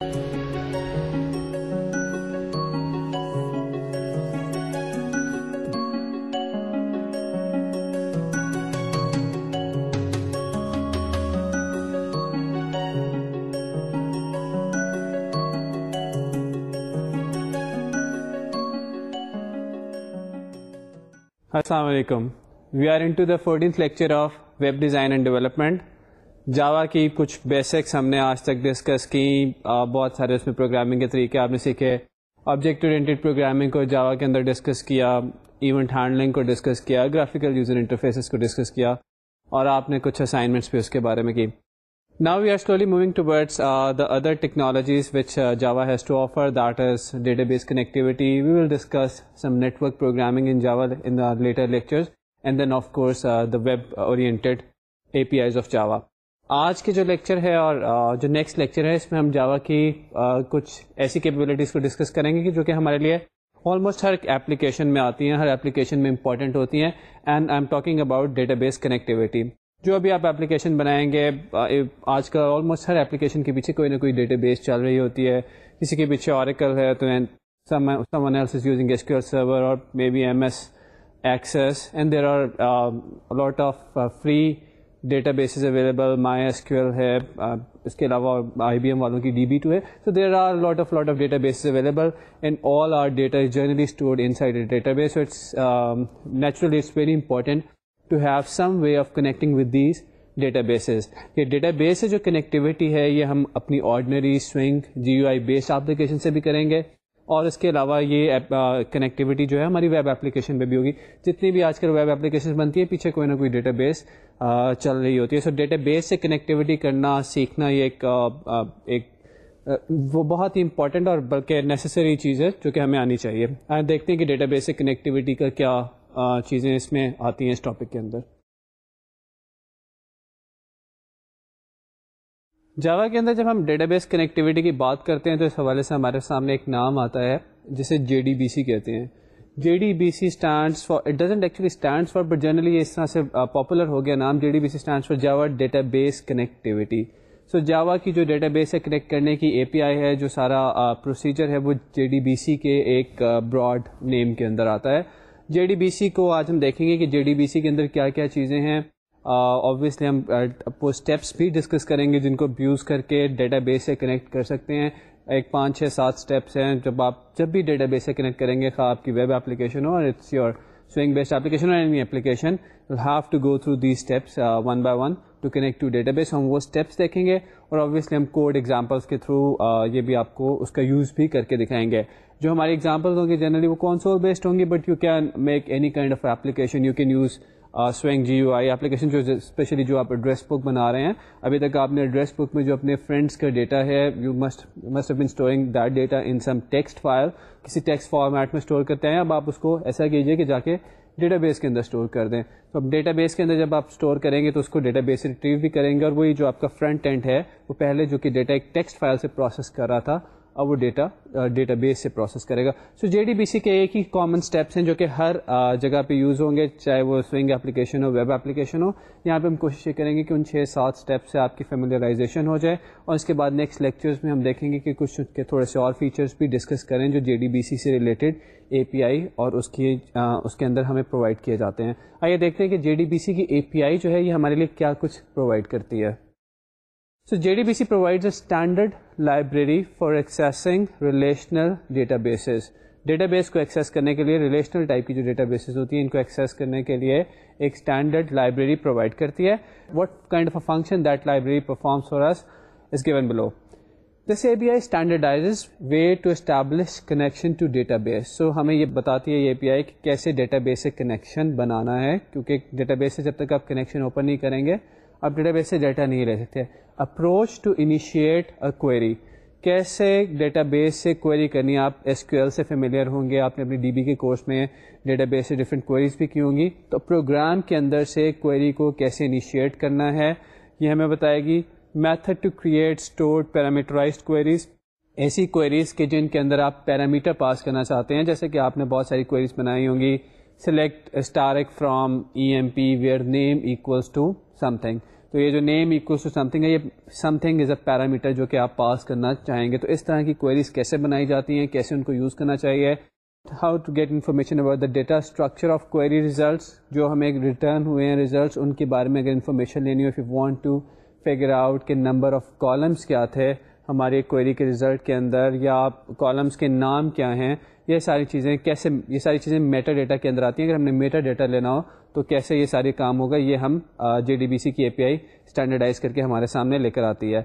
السلام علیکم we are into the fourteenth lecture of web design and development Java کی کچھ بیسکس ہم نے آج تک ڈسکس کی بہت سارے اس میں پروگرامنگ کے طریقے آپ نے سیکھے آبجیکٹ اورینٹیڈ پروگرامنگ کو جاوا کے اندر ڈسکس کیا ایونٹ ہینڈلنگ کو ڈسکس کیا گرافیکل یوزر انٹرفیسز کو ڈسکس کیا اور آپ نے کچھ اسائنمنٹس بھی اس کے بارے میں کی now we are slowly moving towards the other technologies which Java has to offer that is database connectivity we will discuss some network the web oriented A P Is of Java آج کے جو lecture ہے اور جو next lecture ہے اس میں ہم جاوا کی کچھ ایسی کیپیبلٹیز کو ڈسکس کریں گے کہ جو کہ ہمارے لیے آلموسٹ ہر اپلیکیشن میں آتی ہیں ہر اپلیکیشن میں امپورٹنٹ ہوتی ہیں and I am talking about database connectivity جو ابھی آپ ایپلیکیشن بنائیں گے آج کل آلموسٹ ہر ایپلیکیشن کے پیچھے کوئی نہ کوئی ڈیٹا بیس چل رہی ہوتی ہے کسی کے پیچھے اوریکل ہے تو یوزنگ سرور اور maybe M S Access and there are lot of free databases available MySQL ہے اس کے علاوہ آئی بی ایم والوں کی ڈی بی ٹو ہے تو there are lot of lot of databases available and all are data is generally stored inside database it's naturally it's very important to have some way of connecting with these databases یہ database سے جو connectivity ہے یہ ہم اپنی ordinary swing G U I base application سے بھی کریں گے اور اس کے علاوہ یہ کنیکٹیوٹی جو ہے ہماری ویب اپلیکیشن پہ بھی ہوگی جتنی بھی آج کل ویب اپلیکیشن بنتی ہیں پیچھے کوئی نہ کوئی ڈیٹا بیس چل رہی ہوتی ہے سو ڈیٹا بیس سے کنیکٹیوٹی کرنا سیکھنا یہ ایک وہ بہت ہی امپورٹنٹ اور بلکہ نیسسری چیز ہے جو کہ ہمیں آنی چاہیے دیکھتے ہیں کہ ڈیٹا بیس سے کنیکٹیوٹی کا کیا چیزیں اس میں آتی ہیں اس ٹاپک کے اندر جاوا کے اندر جب ہم ڈیٹا بیس کنیکٹیوٹی کی بات کرتے ہیں تو اس حوالے سے ہمارے سامنے ایک نام آتا ہے جسے جے ڈی بی سی کہتے ہیں J D B C stands for it doesn't actually stands for but generally یہ اس طرح سے پاپولر ہو گیا نام J D B C stands for Java database connectivity so Java کی جو ڈیٹا بیس ہے کنیکٹ کرنے کی اے پی آئی ہے جو سارا پروسیجر ہے وہ جے ڈی بی سی کے ایک براڈ نیم کے اندر آتا ہے جے ڈی بی سی کو آج ہم دیکھیں گے کہ جے ڈی بی سی کے اندر کیا کیا چیزیں ہیں آبویسلی ہم وہ اسٹیپس بھی ڈسکس کریں گے جن کو یوز کر کے ڈیٹا بیس سے کنیکٹ کر سکتے ہیں ایک پانچ چھ سات اسٹیپس ہیں جب آپ جب بھی ڈیٹا بیس سے کنیکٹ کریں گے خواہ آپ کی ویب اپلیکیشن ہو اور it's your swing based application اور any application have to go through the steps one by one to connect to database ہم وہ اسٹیپس دیکھیں گے اور آبویسلی ہم کوڈ ایگزامپلس کے تھرو یہ بھی آپ کو اس کا یوز بھی کر کے دکھائیں گے جو ہماری ایگزامپلس ہوں گے جنرلی وہ کون سا بیسڈ ہوں گے but you can make any kind of application you can use swing G U I application جو اسپیشلی جو آپ ایڈریس بک بنا رہے ہیں ابھی تک آپ نے ایڈریس بک میں جو اپنے فرینڈس کا ڈیٹا ہے you must must been storing that data in some text file کسی ٹیکسٹ فارمیٹ میں اسٹور کرتے ہیں اب آپ اس کو ایسا کیجیے کہ جا کے ڈیٹا بیس کے اندر اسٹور کر دیں تو اب ڈیٹا بیس کے اندر جب آپ اسٹور کریں گے تو اس کو ڈیٹا بیس ریٹریو بھی کریں گے اور وہی جو آپ کا فرنٹ ٹینٹ ہے وہ پہلے جو کہ ڈیٹا ایک ٹیکسٹ فائل سے پروسیس کر رہا تھا اور وہ ڈیٹا ڈیٹا بیس سے پروسیس کرے گا so J D B C کے ایک ہی کامن اسٹیپس ہیں جو کہ ہر جگہ پہ یوز ہوں گے چاہے وہ سوئنگ اپلیکیشن ہو ویب اپلیکیشن ہو یہاں پہ ہم کوشش یہ کریں گے کہ ان چھ سات اسٹیپس سے آپ کی فیملرائزیشن ہو جائے اور اس کے بعد نیکسٹ لیکچرس میں ہم دیکھیں گے کہ کچھ کے تھوڑے سے اور فیچرس بھی ڈسکس کریں جو جے ڈی بی سی سے ریلیٹڈ اے پی آئی اور اس کی اس کے اندر ہمیں پرووائڈ کیے جاتے ہیں آئیے دیکھتے ہیں کہ جے ڈی بی سی کی اے پی آئی جو ہے یہ ہمارے لیے کیا کچھ پرووائڈ کرتی ہے so J D B C provides a standard library for accessing relational databases database کو ایکسیس کرنے کے لیے ریلیشنل ٹائپ کی جو ڈیٹا بیسز ہوتی ہیں ان کو ایکسیس کرنے کے لیے ایک اسٹینڈرڈ لائبریری پرووائڈ کرتی ہے what a function that library performs for is given below this a B I standardized way to establish connection to database so ہمیں یہ بتاتی ہے یہ پی آئی کہ کیسے ڈیٹا بیس سے کنیکشن بنانا ہے کیونکہ ڈیٹا بیس سے جب تک آپ کنیکشن اوپن نہیں کریں گے آپ ڈیٹا بیس سے ڈیٹا نہیں رہ سکتے approach to initiate a query کیسے ڈیٹا بیس سے کوئری کرنی ہے آپ ایس کیو ایل سے فیملیئر ہوں گے آپ نے اپنی ڈی بی کے کورس میں ڈیٹا بیس سے ڈفرینٹ کوئریز بھی کی ہوں گی تو پروگرام کے اندر سے کوئری کو کیسے انیشیٹ کرنا ہے یہ ہمیں بتائے گی method to create store parameterized queries ایسی کوئریز کے جن کے اندر آپ پیرامیٹر پاس کرنا چاہتے ہیں جیسے کہ آپ نے بہت ساری کوئریز بنائی ہوں گی select star from E M P where name equals to something تو یہ جو name equals to something ہے یہ something is a parameter جو کہ آپ پاس کرنا چاہیں گے تو اس طرح کی کوئریز کیسے بنائی جاتی ہیں کیسے ان کو یوز کرنا چاہیے how to get information about the data structure of query results جو ہمیں ریٹرن ہوئے ہیں ریزلٹس ان کے بارے میں اگر انفارمیشن لینی ہو you want to figure out کے نمبر آف کالمس کیا تھے ہمارے کوئری کے ریزلٹ کے اندر یا آپ کالمس کے نام کیا ہیں یہ ساری چیزیں کیسے یہ ساری چیزیں میٹر ڈیٹا کے اندر آتی ہیں اگر ہم نے میٹر ڈیٹا لینا ہو تو کیسے یہ سارے کام ہوگا یہ ہم جے ڈی بی سی کی اے پی آئی اسٹینڈرڈائز کر کے ہمارے سامنے لے کر آتی ہے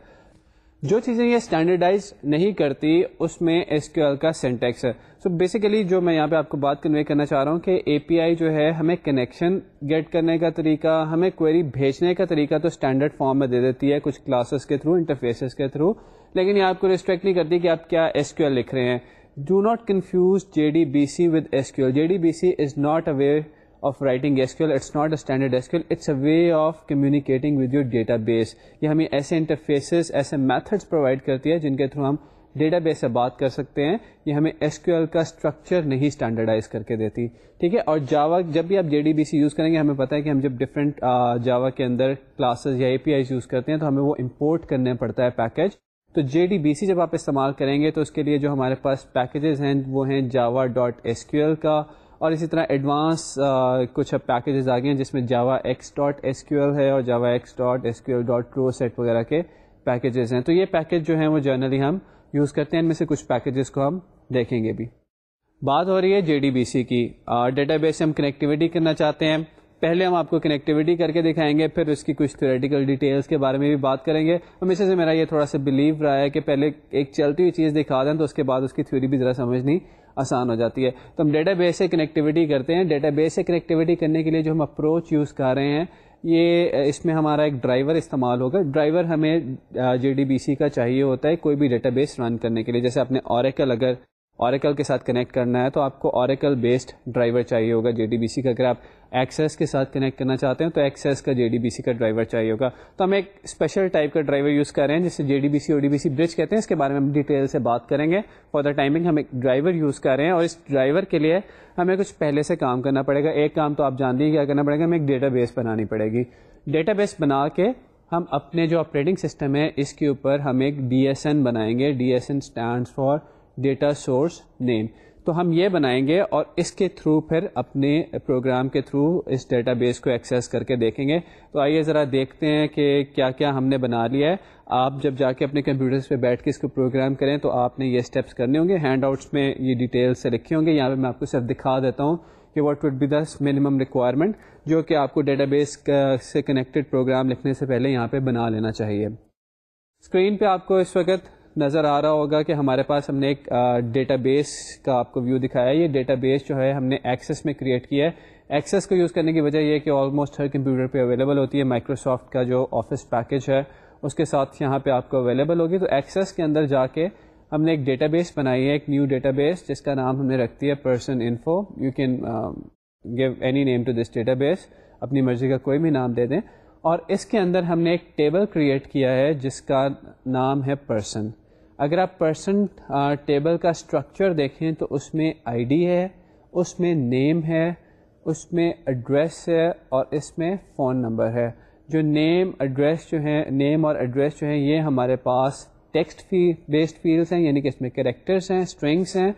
جو چیزیں یہ اسٹینڈرڈائز نہیں کرتی اس میں ایس کیو ایل کا سینٹیکس ہے سو so بیسیکلی جو میں یہاں پہ آپ کو بات کنوے کرنا چاہ رہا ہوں کہ اے پی آئی جو ہے ہمیں کنیکشن گیٹ کرنے کا طریقہ ہمیں کوئری بھیجنے کا طریقہ تو اسٹینڈرڈ فارم میں دے دیتی ہے کچھ کلاسز کے تھرو انٹرفیسز کے تھرو لیکن یہ آپ کو ریسٹرکٹ نہیں کرتی کہ آپ کیا ایس کیو ایل لکھ رہے ہیں do not confuse J D B C with S Q L J D B C is not a way of writing S Q L it's not a standard S Q L it's a way of communicating with your database یہ ہمیں ایسے interfaces ایسے methods provide کرتی ہے جن کے through ہم database سے بات کر سکتے ہیں یہ ہمیں ایس کیو ایل کا اسٹرکچر نہیں اسٹینڈرڈائز کر کے دیتی ٹھیک ہے اور جاوا جب بھی آپ J D B C use کریں گے ہمیں پتا ہے کہ ہم جب ڈفرینٹ جاوا کے اندر کلاسز یا اے پی آئیز یوز کرتے ہیں تو ہمیں وہ امپورٹ کرنے پڑتا ہے پیکیج تو جے ڈی بی سی جب آپ استعمال کریں گے تو اس کے لیے جو ہمارے پاس پیکیجز ہیں وہ ہیں Java dot S Q L کا اور اسی طرح ایڈوانس کچھ اب پیکیجز آ گئے ہیں جس میں javax dot S Q L ہے اور javax dot S Q L dot pro set وغیرہ کے پیکیجز ہیں تو یہ پیکیج جو ہیں وہ جرنلی ہم یوز کرتے ہیں ان میں سے کچھ پیکیجز کو ہم دیکھیں گے بھی بات ہو رہی ہے جے ڈی بی سی کی ڈیٹا بیس سے ہم کنیکٹیویٹی کرنا چاہتے ہیں پہلے ہم آپ کو کنیکٹیوٹی کر کے دکھائیں گے پھر اس کی کچھ تھیوریٹیکل ڈیٹیلس کے بارے میں بھی بات کریں گے ہمیشہ سے میرا یہ تھوڑا سا بلیو رہا ہے کہ پہلے ایک چلتی ہوئی چیز دکھا دیں تو اس کے بعد اس کی تھیوری بھی ذرا سمجھنی آسان ہو جاتی ہے تو ہم ڈیٹا بیس سے کنیکٹیوٹی کرتے ہیں ڈیٹا بیس سے کنیکٹیوٹی کرنے کے لیے جو ہم اپروچ یوز کر رہے ہیں یہ اس میں ہمارا ایک ڈرائیور استعمال ہوگا ڈرائیور ہمیں جے ڈی بی سی کا چاہیے ہوتا ہے کوئی بھی ڈیٹا بیس رن کرنے کے لیے جیسے اپنے اوریکل اگر اوریکل کے ساتھ کنیکٹ کرنا ہے تو آپ کو اوریکل بیسڈ ڈرائیور چاہیے ہوگا جے ڈی بی سی کا اگر آپ ایکسیس کے ساتھ کنیکٹ کرنا چاہتے ہیں تو ایکسیس کا جے ڈی بی سی کا ڈرائیور چاہیے ہوگا تو ہم ایک اسپیشل ٹائپ کا ڈرائیور یوز کر رہے ہیں جسے J D B C O D B C bridge کہتے ہیں اس کے بارے میں ہم ڈیٹیل سے بات کریں گے فور دا ٹائمنگ ہم ایک ڈرائیور یوز کر رہے ہیں اور اس ڈرائیور کے لیے ہمیں کچھ پہلے سے کام کرنا پڑے گا ایک کام تو آپ جانتے ہیں کیا کرنا پڑے گا ہمیں ایک ڈیٹا بیس بنانی پڑے گی ڈیٹا بیس بنا کے ہم اپنے جو آپریٹنگ سسٹم ہے اس کے اوپر ہم ایک ڈی ایس این بنائیں گے D S N stand for data source name تو ہم یہ بنائیں گے اور اس کے تھرو پھر اپنے پروگرام کے تھرو اس ڈیٹا بیس کو ایکسیس کر کے دیکھیں گے تو آئیے ذرا دیکھتے ہیں کہ کیا کیا ہم نے بنا لیا ہے آپ جب جا کے اپنے کمپیوٹرس پہ بیٹھ کے اس کو پروگرام کریں تو آپ نے یہ اسٹیپس کرنے ہوں گے ہینڈ آؤٹس میں یہ ڈیٹیل سے لکھے ہوں گے یہاں پہ میں آپ کو صرف دکھا دیتا ہوں کہ what would be the minimum requirement جو کہ آپ کو ڈیٹا بیس سے کنیکٹڈ پروگرام لکھنے سے پہلے یہاں پہ بنا لینا چاہیے اسکرین پہ آپ کو اس وقت نظر آ رہا ہوگا کہ ہمارے پاس ہم نے ایک ڈیٹا بیس کا آپ کو ویو دکھایا ہے یہ ڈیٹا بیس جو ہے ہم نے ایکسیس میں کریٹ کیا ہے ایکسیس کو یوز کرنے کی وجہ یہ ہے کہ آلموسٹ ہر کمپیوٹر پہ اویلیبل ہوتی ہے مائکروسافٹ کا جو آفس پیکیج ہے اس کے ساتھ یہاں پہ آپ کو اویلیبل ہوگی تو ایکسیس کے اندر جا کے ہم نے ایک ڈیٹا بیس بنائی ہے ایک نیو ڈیٹا بیس جس کا نام ہم نے رکھتی ہے person info you can give any name to this database اپنی مرضی کا کوئی بھی نام دے دیں اور اس کے اندر ہم نے ایک ٹیبل کریٹ کیا ہے جس کا نام ہے پرسن اگر آپ پرسن ٹیبل کا اسٹرکچر دیکھیں تو اس میں آئی ڈی ہے اس میں نیم ہے اس میں ایڈریس ہے اور اس میں فون نمبر ہے جو نیم ایڈریس جو ہیں نیم اور ایڈریس جو ہیں یہ ہمارے پاس ٹیکسٹ فی بیسڈ فیلڈس ہیں یعنی کہ اس میں کریکٹرس ہیں اسٹرنگس ہیں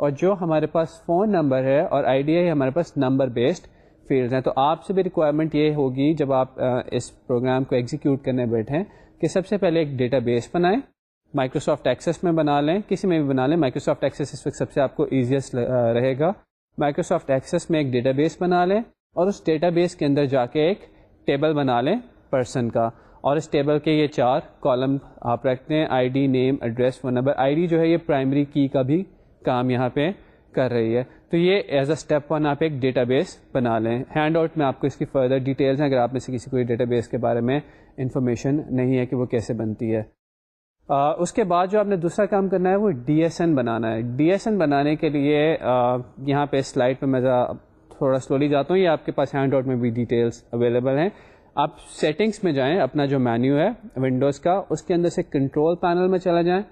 اور جو ہمارے پاس فون نمبر ہے اور آئی ڈی ہے ہمارے پاس نمبر بیسڈ فیلڈس ہیں تو آپ سے بھی ریکوائرمنٹ یہ ہوگی جب آپ اس پروگرام کو ایگزیکیوٹ کرنے بیٹھیں کہ سب سے پہلے ایک ڈیٹا بیس بنائیں مائکروسافٹ ایکسیس میں بنا لیں کسی میں بھی بنا لیں مائکروسافٹ ایکسیس اس وقت سب سے آپ کو ایزیسٹ رہے گا مائکروسافٹ ایکسیس میں ایک ڈیٹا بیس بنا لیں اور اس ڈیٹا بیس کے اندر جا کے ایک ٹیبل بنا لیں پرسن کا اور اس ٹیبل کے یہ چار کالم آپ رکھتے ہیں I D name address phone number I D جو ہے یہ پرائمری کی کا بھی کام یہاں پہ کر رہی ہے تو یہ ایز اے اسٹیپ ون آپ ایک ڈیٹا بیس بنا لیں ہینڈ آؤٹ میں آپ کو اس کی فردر ڈیٹیلس ہیں اگر آپ میں سے کسی کو ڈیٹا بیس کے بارے میں انفارمیشن نہیں ہے کہ وہ کیسے بنتی ہے اس کے بعد جو آپ نے دوسرا کام کرنا ہے وہ ڈی ایس این بنانا ہے ڈی ایس این بنانے کے لیے یہاں پہ سلائڈ پہ میں تھوڑا سلولی جاتا ہوں یہ آپ کے پاس ہینڈ آؤٹ میں بھی ڈیٹیلس اویلیبل ہیں آپ سیٹنگس میں جائیں اپنا جو مینیو ہے ونڈوز کا اس کے اندر سے کنٹرول پینل میں چلا جائیں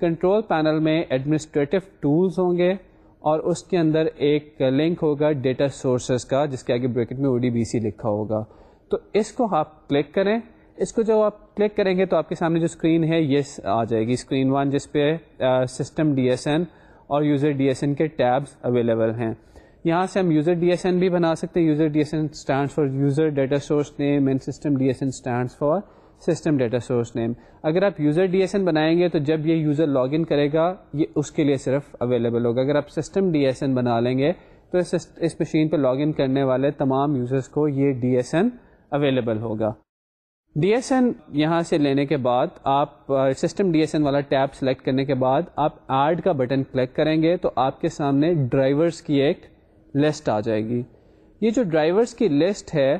کنٹرول پینل میں ایڈمنسٹریٹو ٹولس ہوں گے اور اس کے اندر ایک لنک ہوگا ڈیٹا سورسز کا جس کے آگے بریکٹ میں او ڈی بی سی لکھا ہوگا تو اس کو آپ کلک کریں اس کو جو آپ کلک کریں گے تو آپ کے سامنے جو اسکرین ہے یہ آ جائے گی اسکرین ون جس پہ سسٹم ڈی ایس این اور یوزر ڈی ایس این کے ٹیبس اویلیبل ہیں یہاں سے ہم یوزر ڈی ایس این بھی بنا سکتے ہیں user D S N stand for user data source name and system D S N stand for system data source name اگر آپ یوزر ڈی ایس این بنائیں گے تو جب یہ یوزر لاگ ان کرے گا یہ اس کے لیے صرف اویلیبل ہوگا اگر آپ سسٹم ڈی ایس این بنا لیں گے تو اس مشین پہ لاگ ان کرنے والے تمام یوزرس کو یہ ڈی ایس این اویلیبل ہوگا ڈی ایس این یہاں سے لینے کے بعد آپ سسٹم ڈی ایس این والا ٹیب سلیکٹ کرنے کے بعد آپ ایڈ کا بٹن کلک کریں گے تو آپ کے سامنے ڈرائیورس کی ایک لسٹ آ جائے گی یہ جو ڈرائیورس کی لسٹ ہے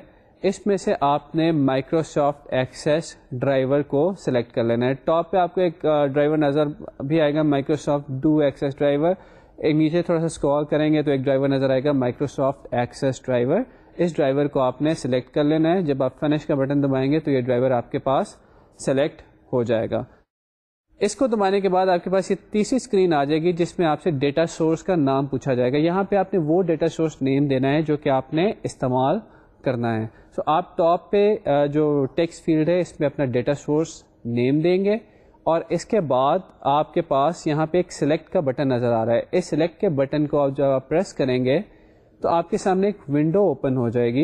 اس میں سے آپ نے مائکروسافٹ ایکسیس ڈرائیور کو سلیکٹ کر لینا ہے ٹاپ پہ آپ کو ایک ڈرائیور نظر بھی آئے گا مائکروسافٹ ڈو ایکسیس ڈرائیور ایک نیچے تھوڑا سا اسکال کریں گے تو ایک ڈرائیور نظر آئے گا مائکروسافٹ ایکسیس ڈرائیور اس ڈرائیور کو آپ نے سلیکٹ کر لینا ہے جب آپ فنش کا بٹن دبائیں گے تو یہ ڈرائیور آپ کے پاس سلیکٹ ہو جائے گا اس کو دبانے کے بعد آپ کے پاس یہ تیسری اسکرین آ جائے گی جس میں آپ سے ڈیٹا سورس کا نام پوچھا جائے گا یہاں پہ آپ نے وہ ڈیٹا سورس نیم دینا ہے جو کہ آپ نے استعمال کرنا ہے سو so, آپ ٹاپ پہ جو ٹیکس فیلڈ ہے اس میں اپنا ڈیٹا سورس نیم دیں گے اور اس کے بعد آپ کے پاس یہاں پہ ایک سلیکٹ کا بٹن نظر آ رہا ہے اس سلیکٹ کے بٹن کو آپ جب آپ پریس کریں گے تو آپ کے سامنے ایک ونڈو اوپن ہو جائے گی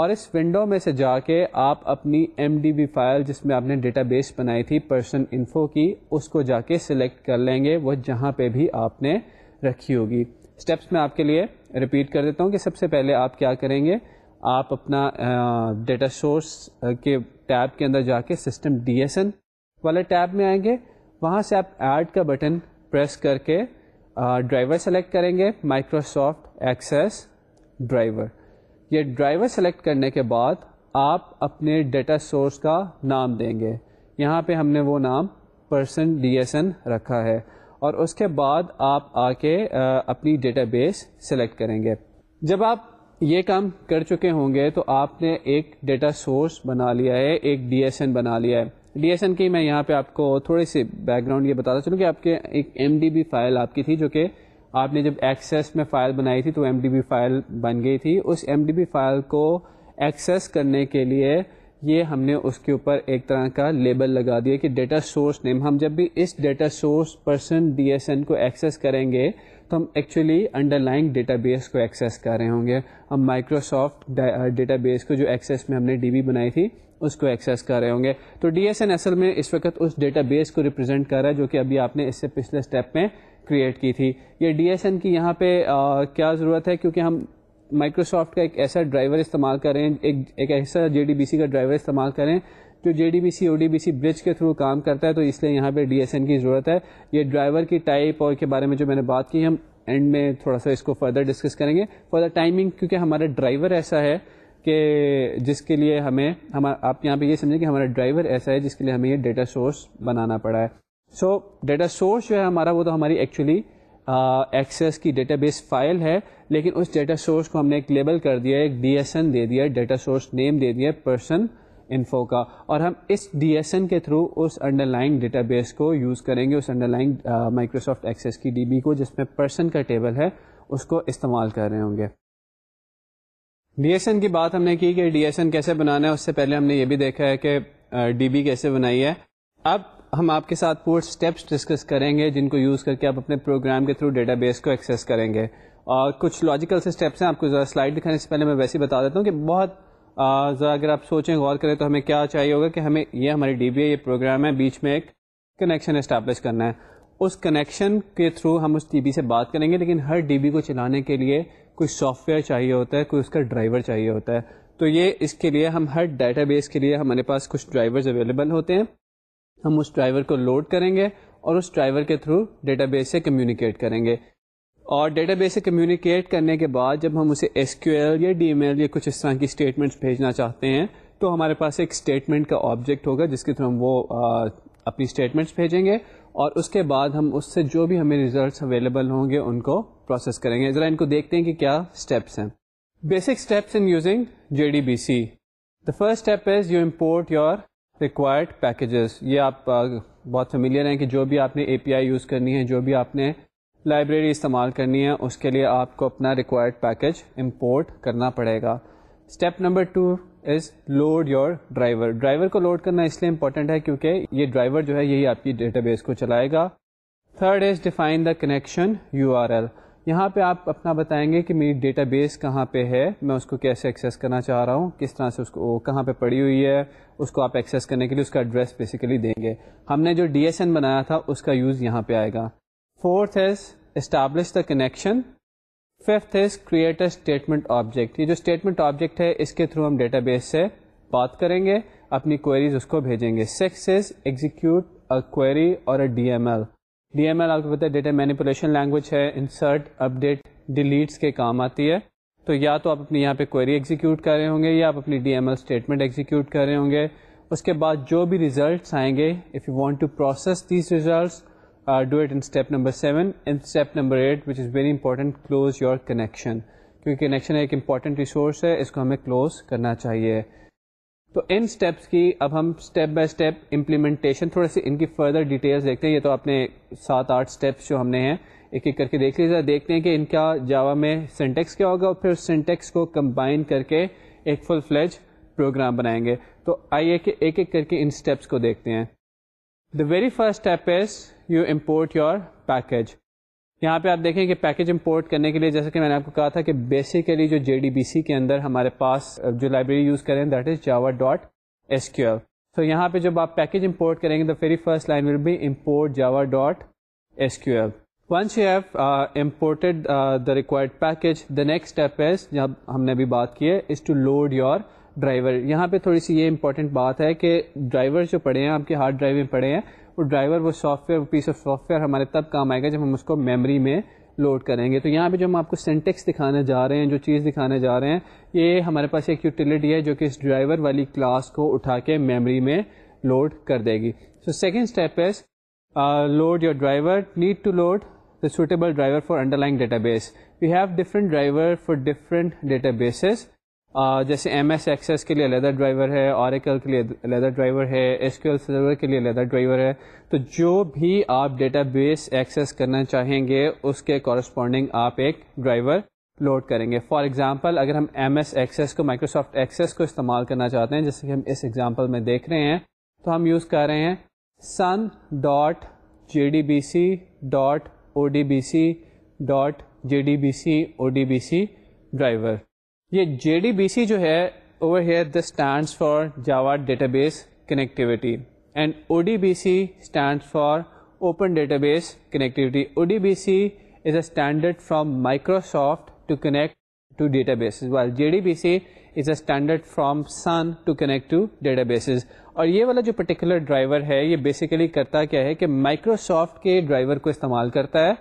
اور اس ونڈو میں سے جا کے آپ اپنی ایم ڈی بی فائل جس میں آپ نے ڈیٹا بیس بنائی تھی پرسن انفو کی اس کو جا کے سلیکٹ کر لیں گے وہ جہاں پہ بھی آپ نے رکھی ہوگی اسٹیپس میں آپ کے لیے ریپیٹ کر دیتا ہوں کہ سب سے پہلے آپ کیا کریں گے آپ اپنا ڈیٹا سورس کے ٹیب کے اندر جا کے سسٹم ڈی ایس این والے ٹیب میں آئیں گے وہاں سے آپ ایڈ کا بٹن پریس کر کے ڈرائیور سلیکٹ کریں گے مائکروسافٹ ایکسیس ڈرائیور یہ ڈرائیور سلیکٹ کرنے کے بعد آپ اپنے ڈیٹا سورس کا نام دیں گے یہاں پہ ہم نے وہ نام پرسن ڈی ایس این رکھا ہے اور اس کے بعد آپ آ کے اپنی ڈیٹا بیس سلیکٹ کریں گے جب آپ یہ کام کر چکے ہوں گے تو آپ نے ایک ڈیٹا سورس بنا لیا ہے ایک ڈی ایس این بنا لیا ہے ڈی ایس این کی میں یہاں پہ آپ کو تھوڑی سی بیک گراؤنڈ یہ بتاتا چلوں کہ آپ کے ایک ایم ڈی بی فائل آپ کی تھی جو کہ آپ نے جب ایکسیس میں فائل بنائی تھی تو ایم ڈی بی فائل بن گئی تھی اس ایم ڈی بی فائل کو ایکسیس کرنے کے لیے یہ ہم نے اس کے اوپر ایک طرح کا لیبل لگا دیا کہ ڈیٹا سورس نیم ہم جب بھی اس data source person D S N کو ایکسیس کریں گے تو ہم actually under line data base کو ایکسیس کر رہے ہوں گے ہم مائکروسافٹ ڈیٹا بیس کو جو ایکسیس میں ہم نے ڈی بی بنائی تھی اس کو ایکسیس کر رہے ہوں گے تو ڈی ایس این اصل میں اس وقت اس ڈیٹا بیس کو ریپرزینٹ کر رہا ہے جو کہ ابھی آپ نے اس سے پچھلے اسٹیپ میں کریٹ کی تھی یہ ڈی ایس این کی یہاں پہ کیا ضرورت ہے کیونکہ ہم مائکروسافٹ کا ایک ایسا ڈرائیور استعمال کریں ایک ایک ایسا جے ڈی بی سی کا ڈرائیور استعمال کریں جو J D B C O D B C bridge کے تھرو کام کرتا ہے تو اس لیے یہاں پہ ڈی ایس این کی ضرورت ہے یہ ڈرائیور کی ٹائپ اور کے بارے میں جو میں نے بات کی ہم اینڈ میں تھوڑا سا اس کو فردر ڈسکس کریں گے فار دا ٹائمنگ کیونکہ ہمارا ڈرائیور ایسا ہے کہ جس کے لیے ہمیں ہم آپ یہاں پہ یہ سمجھیں کہ ہمارا ڈرائیور ایسا ہے جس کے لیے ہمیں یہ ڈیٹا سورس بنانا پڑا ہے سو ڈیٹا سورس جو ہے ہمارا وہ تو ہماری ایکچولی ایکسیس کی ڈیٹا بیس فائل ہے لیکن اس ڈیٹا سورس کو ہم نے ایک لیبل کر دیا ہے ایک ڈی ایس این دے دیا ہے ڈیٹا سورس نیم دے دیا ہے پرسن انفو کا اور ہم اس ڈی ایس این کے تھرو اس انڈر لائن ڈیٹا بیس کو یوز کریں گے اس انڈر لائن مائیکروسافٹ ایکسیس کی ڈی بی کو جس میں پرسن کا ٹیبل ہے اس کو استعمال کر رہے ہوں گے ڈی ایس این کی بات ہم نے کی کہ ڈی ایس این کیسے بنانا ہے اس سے پہلے ہم نے یہ بھی دیکھا ہے کہ ڈی بی کیسے بنائی ہے اب ہم آپ کے ساتھ پورے اسٹیپس ڈسکس کریں گے جن کو یوز کر کے آپ اپنے پروگرام کے تھرو ڈیٹا بیس کو ایکسیس کریں گے اور کچھ لاجیکل سے اسٹیپس ہیں آپ کو ذرا سلائڈ دکھانے سے پہلے میں ویسے بتا دیتا ہوں کہ بہت ذرا اگر آپ سوچیں غور کریں تو ہمیں کیا چاہیے ہوگا کہ ہمیں یہ ہماری ڈی بی ہے یہ پروگرام ہے بیچ میں ایک کنیکشن اسٹیبلش کرنا ہے اس کنیکشن کے تھرو ہم اس ڈی بی سے بات کریں گے لیکن ہر ڈی بی کو چلانے کے لیے کوئی سافٹ ویئر چاہیے ہوتا ہے کوئی اس کا ڈرائیور چاہیے ہوتا ہے تو یہ اس کے لیے ہم ہر ڈیٹا بیس کے لیے ہمارے پاس کچھ ڈرائیورز اویلیبل ہوتے ہیں ہم اس ڈرائیور کو لوڈ کریں گے اور اس ڈرائیور کے تھرو ڈیٹا بیس سے کمیونیکیٹ کریں گے اور ڈیٹا بیس سے کمیونیکیٹ کرنے کے بعد جب ہم اسے ایس کیو ایل یا ڈی ایم ایل یا کچھ اس طرح کی اسٹیٹمنٹس بھیجنا چاہتے ہیں تو ہمارے پاس ایک اسٹیٹمنٹ کا آبجیکٹ ہوگا جس کے تھرو ہم وہ اپنی اسٹیٹمنٹس بھیجیں گے اور اس کے بعد ہم اس سے جو بھی ہمیں ریزلٹس اویلیبل ہوں گے ان کو پروسیس کریں گے ذرا ان کو دیکھتے ہیں کہ کیا اسٹیپس ہیں basic steps in using J D B C the first step is you import your required packages یہ آپ بہت فیملیئر ہیں کہ جو بھی آپ نے اے پی آئی یوز کرنی ہے جو بھی آپ نے لائبریری استعمال کرنی ہے اس کے لیے آپ کو اپنا ریکوائرڈ پیکیج امپورٹ کرنا پڑے گا step number two load your driver driver کو لوڈ کرنا اس لیے امپورٹنٹ ہے کیونکہ یہ ڈرائیور جو ہے یہی آپ کی ڈیٹا بیس کو چلائے گا third is define the connection U R L یہاں پہ آپ اپنا بتائیں گے کہ میری ڈیٹا بیس کہاں پہ ہے میں اس کو کیسے ایکسیس کرنا چاہ رہا ہوں کس طرح سے اس کو کہاں پہ پڑی ہوئی ہے اس کو آپ ایکسیس کرنے کے لیے اس کا ایڈریس بیسیکلی دیں گے ہم نے جو ڈی ایس این بنایا تھا اس کا یوز یہاں پہ آئے گا fourth is establish the connection fifth is create a statement object یہ جو اسٹیٹمنٹ آبجیکٹ ہے اس کے تھرو ہم ڈیٹا بیس سے بات کریں گے اپنی کوئریز اس کو بھیجیں گے six is execute a query اور a D M L D M L آپ کو ہے ڈیٹا مینیپولیشن لینگویج ہے انسرٹ اپ ڈیٹ ڈیلیٹس کے کام آتی ہے تو یا تو آپ اپنی یہاں پہ کوئری ایگزیکیوٹ کر رہے ہوں گے یا آپ اپنی D M L statement execute کر رہے ہوں گے اس کے بعد جو بھی ریزلٹس آئیں گے if you want to process these results it is very important close your connection کیونکہ کنیکشن ایک امپورٹنٹ ریسورس ہے اس کو ہمیں کلوز کرنا چاہیے تو ان اسٹیپس کی اب ہم اسٹیپ بائی اسٹیپ امپلیمنٹیشن تھوڑا سے ان کی فردر ڈیٹیلز دیکھتے ہیں یہ تو اپنے سات آٹھ اسٹیپس جو ہم نے ہیں ایک ایک کر کے دیکھ لیجیے دیکھتے ہیں کہ ان کا جاوا میں سینٹیکس کیا ہوگا اور پھر سینٹیکس کو کمبائن کر کے ایک فل فلیج پروگرام بنائیں گے تو آئیے کہ ایک ایک کر کے ان اسٹیپس کو دیکھتے ہیں the very first step is you import your package یہاں پہ آپ دیکھیں کہ پیکج امپورٹ کرنے کے لیے جیسا کہ میں نے آپ کو کہا تھا کہ بیسیکلی جو جے ڈی بی سی کے اندر ہمارے پاس جو لائبریری یوز کریں that is Java dot S Q F so یہاں پہ جب آپ پیکیج امپورٹ کریں گے the very first line will be import Java dot S Q L once you have the required the next step is جب ہم نے ابھی بات کی ہے is to load your driver یہاں پہ تھوڑی سی یہ امپورٹنٹ بات ہے کہ ڈرائیور جو پڑے ہیں آپ کے ہارڈ ڈرائیو میں پڑے ہیں وہ ڈرائیور وہ software piece of software ہمارے تب کام آئے گا جب ہم اس کو میموری میں لوڈ کریں گے تو یہاں پہ جو ہم آپ کو سینٹیکس دکھانے جا رہے ہیں جو چیز دکھانے جا رہے ہیں یہ ہمارے پاس ایک یوٹیلیٹی ہے جو کہ اس ڈرائیور والی کلاس کو اٹھا کے میموری میں لوڈ کر دے گی so second step is load your driver need to load the suitable driver for underlying database we have different driver for different databases جیسے ایم ایس ایکسیس کے لیے لیدر ڈرائیور ہے اوریکل کے لیے لیدر ڈرائیور ہے ایس کیو ایل سرور کے لیے لیدر ڈرائیور ہے تو جو بھی آپ ڈیٹا بیس ایکسیس کرنا چاہیں گے اس کے کورسپونڈنگ آپ ایک ڈرائیور لوڈ کریں گے فار ایگزامپل اگر ہم ایم ایس ایکسیس کو مائکروسافٹ ایکسیس کو استعمال کرنا چاہتے ہیں جیسے کہ ہم اس ایگزامپل میں دیکھ رہے ہیں تو ہم یوز کر رہے ہیں Sun dot J D B C dot O D B C dot J D B C O D B C driver یہ جے ڈی بی سی جو ہے over here stands for Java database connectivity and O D B C stand for open database connectivity O D B C is a standard from Microsoft to connect to databases J D B C is a standard from Sun to connect to databases اور یہ والا جو particular driver ہے یہ basically کرتا کیا ہے کہ مائکروسافٹ کے ڈرائیور کو استعمال کرتا ہے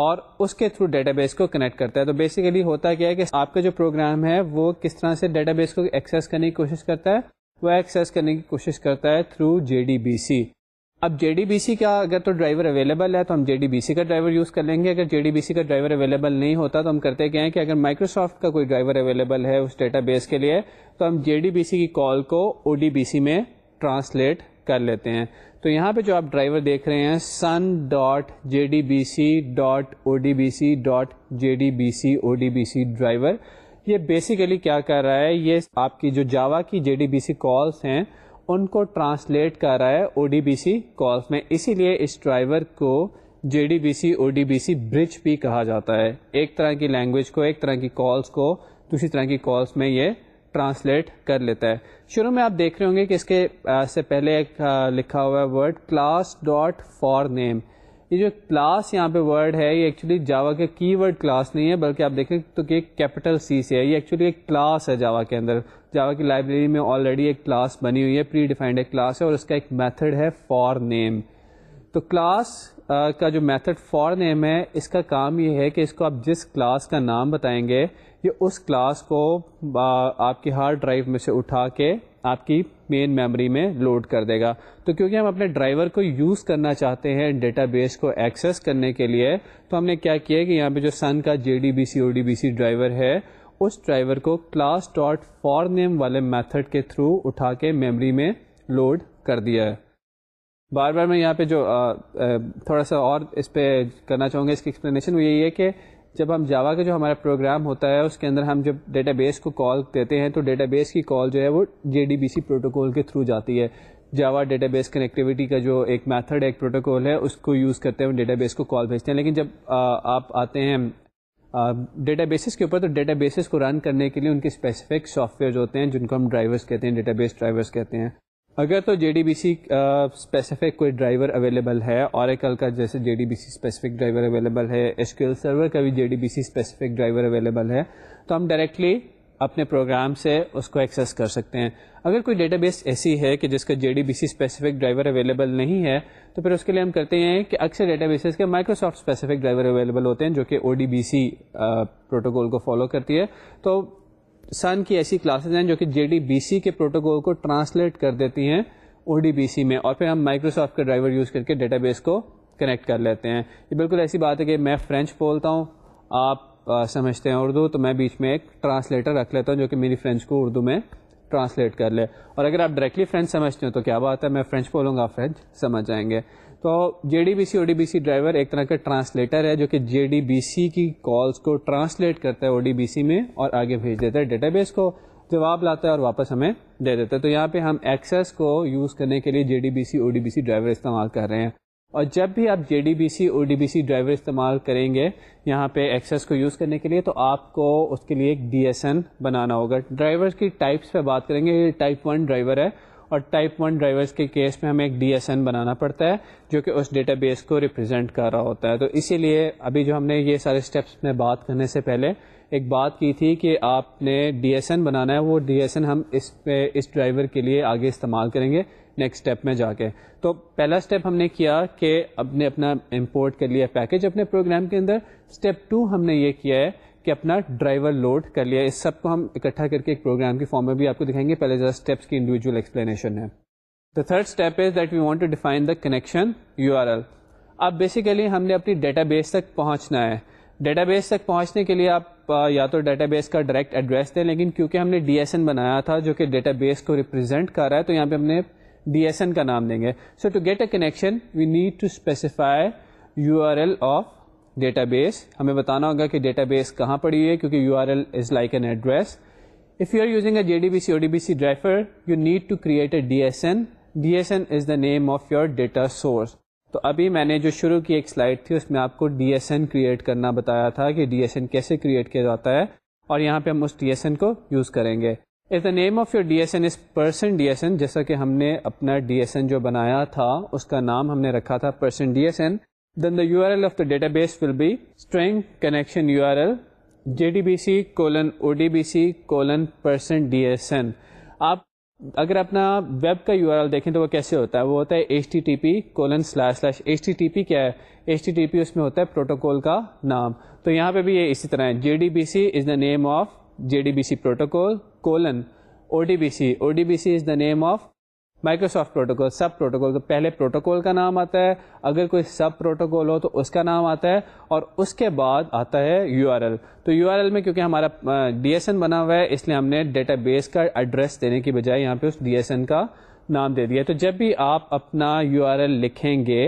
اور اس کے تھرو ڈیٹا بیس کو کنیکٹ کرتا ہے تو بیسیکلی ہوتا کیا ہے کہ آپ کا جو پروگرام ہے وہ کس طرح سے ڈیٹا بیس کو ایکسیس کرنے کی کوشش کرتا ہے وہ ایکسیس کرنے کی کوشش کرتا ہے through J D B C اب جے ڈی بی سی کا اگر تو ڈرائیور اویلیبل ہے تو ہم جے ڈی بی سی کا ڈرائیور یوز کر لیں گے اگر جے ڈی بی سی کا ڈرائیور اویلیبل نہیں ہوتا تو ہم کرتے کیا ہیں کہ اگر مائکروسافٹ کا کوئی ڈرائیور اویلیبل ہے اس ڈیٹا بیس کے لیے تو ہم جے ڈی بی سی کی کال کو او ڈی بی سی میں ٹرانسلیٹ کر لیتے ہیں تو یہاں پہ جو آپ ڈرائیور دیکھ رہے ہیں Sun dot J D B C dot O D B C dot J D B C O D B C driver یہ بیسیکلی کیا کر رہا ہے یہ آپ کی جو جاوا کی J D B C calls ہیں ان کو ٹرانسلیٹ کر رہا ہے O D B C calls میں اسی لیے اس ڈرائیور کو J D B C O D B C bridge بھی کہا جاتا ہے ایک طرح کی لینگویج کو ایک طرح کی کالس کو دوسری طرح کی کالس میں یہ ٹرانسلیٹ کر لیتا ہے شروع میں آپ دیکھ رہے ہوں گے کہ اس کے سے پہلے ایک لکھا ہوا ہے word class dot for name یہ جو کلاس یہاں پہ ورڈ ہے یہ ایکچولی جاوا کے کی ورڈ کلاس نہیں ہے بلکہ آپ دیکھیں تو کہ کیپٹل سی سے ہے یہ ایکچولی ایک کلاس ہے جاوا کے اندر جاوا کی لائبریری میں آلریڈی ایک کلاس بنی ہوئی ہے پری ڈیفائنڈ ایک کلاس ہے اور اس کا ایک میتھڈ ہے فار نیم تو کلاس کا جو میتھڈ فار نیم ہے اس کا کام یہ ہے کہ اس کو آپ جس کلاس کا نام بتائیں گے یہ اس کلاس کو آپ کی ہارڈ ڈرائیو میں سے اٹھا کے آپ کی مین میموری میں لوڈ کر دے گا تو کیونکہ ہم اپنے ڈرائیور کو یوز کرنا چاہتے ہیں ڈیٹا بیس کو ایکسیس کرنے کے لیے تو ہم نے کیا کیا کہ یہاں پہ جو سن کا J D B C O D B C driver ہے اس ڈرائیور کو کلاس ڈاٹ فار نیم والے میتھڈ کے تھرو اٹھا کے میموری میں لوڈ کر دیا ہے بار بار میں یہاں پہ جو تھوڑا سا اور اس پہ کرنا چاہوں گا اس کی ایکسپلینیشن وہ یہی ہے کہ جب ہم جاوا کا جو ہمارا پروگرام ہوتا ہے اس کے اندر ہم جب ڈیٹا بیس کو کال دیتے ہیں تو ڈیٹا بیس کی کال جو ہے وہ J D B C protocol کے تھرو جاتی ہے جاوا ڈیٹا بیس کنیکٹیویٹی کا جو ایک میتھڈ ہے ایک پروٹوکول ہے اس کو یوز کرتے ہیں ڈیٹا بیس کو کال بھیجتے ہیں لیکن جب آپ آتے ہیں ڈیٹا بیسز کے اوپر تو ڈیٹا بیسز کو رن کرنے کے لیے ان کے اسپیسیفک سافٹ ویئرز ہوتے ہیں جن کو ہم ڈرائیورس کہتے ہیں ڈیٹا بیس ڈرائیورس کہتے ہیں اگر تو J D B C specific کوئی ڈرائیور اویلیبل ہے اور کل کا جیسے J D B C specific driver available ہے اسکل سرور کا بھی J D B C specific driver available ہے تو ہم ڈائریکٹلی اپنے پروگرام سے اس کو ایکسیس کر سکتے ہیں اگر کوئی ڈیٹا بیس ایسی ہے کہ جس کا J D B C specific driver available نہیں ہے تو پھر اس کے لیے ہم کرتے ہیں کہ اکثر ڈیٹا بیسز کے مائیکروسافٹ اسپیسیفک ڈرائیور اویلیبل ہوتے ہیں جو کہ O D B C protocol کو فالو کرتی ہے تو سن کی ایسی کلاسز ہیں جو کہ جے ڈی بی سی کے پروٹوکول کو ٹرانسلیٹ کر دیتی ہیں او ڈی بی سی میں اور پھر ہم مائکروسافٹ کے ڈرائیور یوز کر کے ڈیٹا بیس کو کنیکٹ کر لیتے ہیں یہ بالکل ایسی بات ہے کہ میں فرینچ بولتا ہوں آپ سمجھتے ہیں اردو تو میں بیچ میں ایک ٹرانسلیٹر رکھ لیتا ہوں جو کہ میری فرینچ کو اردو میں ٹرانسلیٹ کر لے اور اگر آپ ڈائریکٹلی فرینچ سمجھتے ہیں تو کیا بات ہے میں فرینچ بولوں گا فرینچ سمجھ جائیں گے تو J D B C O D B C driver ایک طرح کا ٹرانسلیٹر ہے جو کہ جے ڈی بی سی کی کالس کو ٹرانسلیٹ کرتا ہے او ڈی بی سی میں اور آگے بھیج دیتا ہے ڈیٹا بیس کو جواب لاتا ہے اور واپس ہمیں دے دیتا ہے تو یہاں پہ ہم ایکسیس کو یوز کرنے کے لیے J D B C O D B C driver استعمال کر رہے ہیں اور جب بھی آپ J D B C O D B C driver استعمال کریں گے یہاں پہ ایکسیس کو یوز کرنے کے لیے تو آپ کو اس کے لیے ایک ڈی ایس این بنانا ہوگا ڈرائیور کی ٹائپس پہ بات کریں گے یہ ٹائپ ون ڈرائیور ہے اور ٹائپ ون ڈرائیورس کے کیس میں ہمیں ایک ڈی ایس این بنانا پڑتا ہے جو کہ اس ڈیٹا بیس کو ریپرزینٹ کر رہا ہوتا ہے تو اسی لیے ابھی جو ہم نے یہ سارے اسٹیپس میں بات کرنے سے پہلے ایک بات کی تھی کہ آپ نے ڈی ایس این بنانا ہے وہ ڈی ایس این ہم اس پہ اس ڈرائیور کے لیے آگے استعمال کریں گے نیکسٹ اسٹیپ میں جا کے تو پہلا اسٹیپ ہم نے کیا کہ اپنے اپنا امپورٹ کر لیا پیکیج اپنے پروگرام کے اندر اسٹیپ ٹو ہم نے یہ کیا ہے کہ اپنا ڈرائیور لوڈ کر لیا اس سب کو ہم اکٹھا کر کے ایک پروگرام کے فارم میں بھی آپ کو دکھائیں گے پہلے زیادہ اسٹیپس کی انڈیویجل ایکسپلینیشن ہے the third step is that we want to define the connection U R L اب بیسیکلی ہم نے اپنی ڈیٹا بیس تک پہنچنا ہے ڈیٹا بیس تک پہنچنے کے لیے آپ یا تو ڈیٹا بیس کا ڈائریکٹ ایڈریس دیں لیکن کیونکہ ہم نے ڈی ایس این بنایا تھا جو کہ ڈیٹا بیس کو ریپرزینٹ کر رہا ہے تو یہاں پہ ہم نے ڈی ایس این کا نام دیں گے so to get a connection we need to specify U R L of database ہمیں بتانا ہوگا کہ ڈیٹا بیس کہاں پڑی ہے کیونکہ U R L is like an address if you are using a J D B C O D B C driver you need to create a D S N D S N is the name of your data source تو ابھی میں نے جو شروع کی ایک slide تھی اس میں آپ کو ڈی ایس این کریٹ کرنا بتایا تھا کہ ڈی ایس این کیسے کریٹ کیا جاتا ہے اور یہاں پہ ہم اس ڈی ایس این کو یوز کریں گے is the name of your D S N is person D S N جیسا کہ ہم نے اپنا ڈی ایس این جو بنایا تھا اس کا نام ہم نے رکھا تھا person D S N database will be string connection U R L J D B C colon O D B C colon person D S M آپ اگر اپنا ویب کا یو آر ایل دیکھیں تو وہ کیسے ہوتا ہے وہ ہوتا ہے H T T P colon slash slash H T T P کیا ہے ایچ ٹی ٹی پی اس میں ہوتا ہے پروٹوکول کا نام تو یہاں پہ بھی یہ اسی طرح ہے J D B C is the name of J D B C protocol colon O D B C O D B C is the name of Microsoft protocol sub protocol تو پہلے پروٹوکول کا نام آتا ہے اگر کوئی سب protocol ہو تو اس کا نام آتا ہے اور اس کے بعد آتا ہے یو آر ایل تو یو آر ایل میں کیونکہ ہمارا ڈی ایس این بنا ہوا ہے اس لیے ہم نے ڈیٹا بیس کا ایڈریس دینے کی بجائے یہاں پہ اس ڈی ایس این کا نام دے دیا تو جب بھی آپ اپنا یو آر ایل لکھیں گے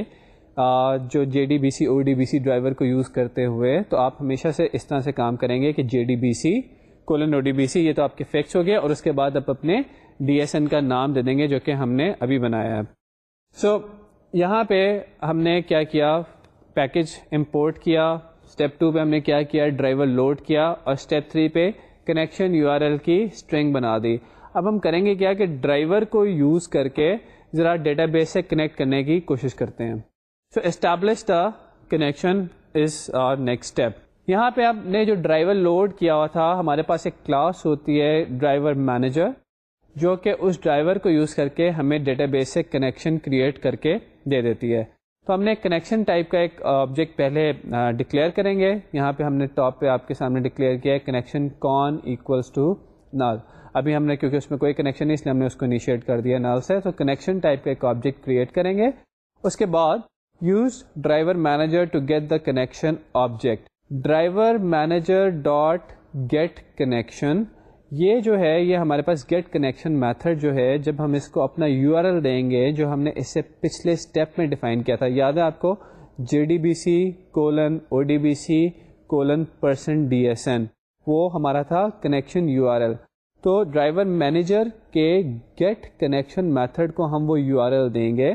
جو J D B C O D B C driver کو یوز کرتے ہوئے تو آپ ہمیشہ سے اس طرح سے کام کریں گے کہ J D B C colon O D B C یہ تو آپ کے فکس ہو گیا اور اس کے بعد آپ اپنے ڈی ایس این کا نام دے دیں گے جو کہ ہم نے ابھی بنایا ہے سو یہاں پہ ہم نے کیا کیا پیکج امپورٹ کیا اسٹیپ ٹو پہ ہم نے کیا کیا ڈرائیور لوڈ کیا اور اسٹیپ تھری پہ کنیکشن یو آر ایل کی اسٹرنگ بنا دی اب ہم کریں گے کیا کہ ڈرائیور کو یوز کر کے ذرا ڈیٹا بیس سے کنیکٹ کرنے کی کوشش کرتے ہیں so establish the connection is our next step یہاں پہ ہم نے جو ڈرائیور لوڈ کیا ہوا تھا ہمارے پاس ایک کلاس ہوتی ہے ڈرائیور مینیجر جو کہ اس ڈرائیور کو یوز کر کے ہمیں ڈیٹا بیس سے کنیکشن کریٹ کر کے دے دیتی ہے تو ہم نے کنیکشن ٹائپ کا ایک آبجیکٹ پہلے ڈکلیئر کریں گے یہاں پہ ہم نے ٹاپ پہ آپ کے سامنے ڈکلیئر کیا ہے connection con equals to null ابھی ہم نے کیونکہ اس میں کوئی کنیکشن نہیں اس لیے ہم نے اس کو انیشیٹ کر دیا نال سے تو کنیکشن ٹائپ کا ایک آبجیکٹ کریٹ کریں گے اس کے بعد use driver manager to get the connection object driver manager dot get connection یہ جو ہے یہ ہمارے پاس گیٹ کنیکشن میتھڈ جو ہے جب ہم اس کو اپنا یو آر ایل دیں گے جو ہم نے اس سے پچھلے اسٹیپ میں ڈیفائن کیا تھا یاد ہے آپ کو J D B C colon O D B C colon person D S N وہ ہمارا تھا کنیکشن یو آر ایل تو ڈرائیور مینیجر کے گیٹ کنیکشن میتھڈ کو ہم وہ یو آر ایل دیں گے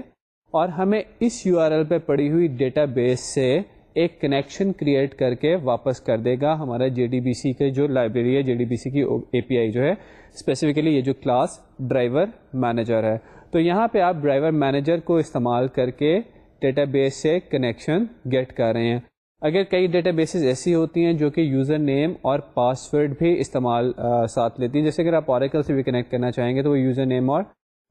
اور ہمیں اس یو آر ایل پہ پڑی ہوئی ڈیٹا بیس سے ایک کنیکشن کریٹ کر کے واپس کر دے گا ہمارا جے ڈی بی سی کے جو لائبریری ہے جے ڈی بی سی کی اے پی آئی جو ہے اسپیسیفکلی یہ جو کلاس ڈرائیور مینیجر ہے تو یہاں پہ آپ ڈرائیور مینیجر کو استعمال کر کے ڈیٹا بیس سے کنیکشن گیٹ کر رہے ہیں اگر کئی ڈیٹا بیسز ایسی ہوتی ہیں جو کہ یوزر نیم اور پاس ورڈ بھی استعمال ساتھ لیتی ہیں جیسے اگر آپ اوریکل سے بھی کنیکٹ کرنا چاہیں گے تو وہ یوزر نیم اور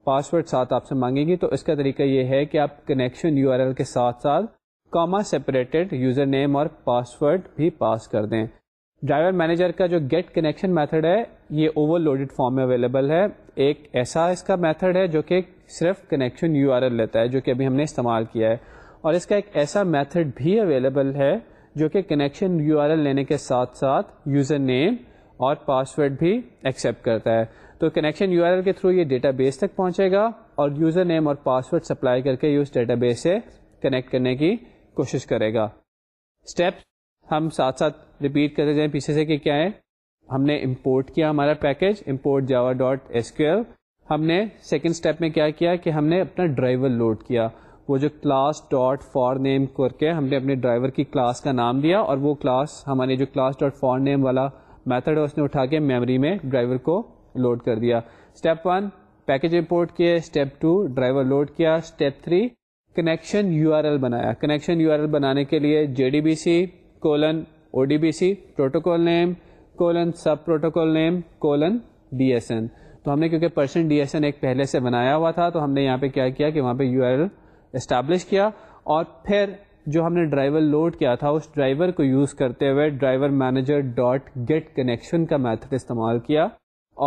پاس ورڈ ساتھ آپ سے مانگیں گی تو اس کا طریقہ یہ ہے کہ آپ کنیکشن یو آر ایل کے ساتھ ساتھ کاما سیپریٹڈ یوزر نیم اور پاسورڈ بھی پاس کر دیں ڈرائیور مینیجر کا جو گیٹ کنیکشن میتھڈ ہے یہ اوور لوڈیڈ فارم میں اویلیبل ہے ایک ایسا اس کا میتھڈ ہے جو کہ صرف کنیکشن یو آر ایل لیتا ہے جو کہ ابھی ہم نے استعمال کیا ہے اور اس کا ایک ایسا میتھڈ بھی اویلیبل ہے جو کہ کنیکشن یو آر ایل لینے کے ساتھ ساتھ یوزر نیم اور پاسورڈ بھی ایکسیپٹ کرتا ہے تو کنیکشن یو آر ایل کے تھرو یہ ڈیٹا بیس تک پہنچے گا اور یوزر نیم اور پاس ورڈ سپلائی کر کے یہ اس ڈیٹا بیس سے کنیکٹ کرنے کی کوشش کرے گا اسٹیپ ہم ساتھ ساتھ ریپیٹ کرتے جائیں پیچھے سے کہ کیا ہے ہم نے امپورٹ کیا ہمارا package import Java dot S Q L ہم نے سیکنڈ اسٹیپ میں کیا کیا کہ ہم نے اپنا ڈرائیور لوڈ کیا وہ جو کلاس ڈاٹ فار نیم کر کے ہم نے اپنے ڈرائیور کی کلاس کا نام دیا اور وہ کلاس ہمارے جو کلاس ڈاٹ فار نیم والا میتھڈ ہے اس نے اٹھا کے میموری میں ڈرائیور کو لوڈ کر دیا اسٹیپ ون پیکج امپورٹ کیے اسٹیپ ٹو ڈرائیور لوڈ کیا step three connection U R L بنایا کنیکشن یو آر ایل بنانے کے لیے J D B C colon O D B C protocol name colon sub protocol name colon D S N تو ہم نے کیونکہ person D S N ایک پہلے سے بنایا ہوا تھا تو ہم نے یہاں پہ کیا کیا کہ وہاں پہ یو آر ایل اسٹیبلش کیا اور پھر جو ہم نے ڈرائیور لوڈ کیا تھا اس ڈرائیور کو یوز کرتے ہوئے driver manager dot get connection کا میتھڈ استعمال کیا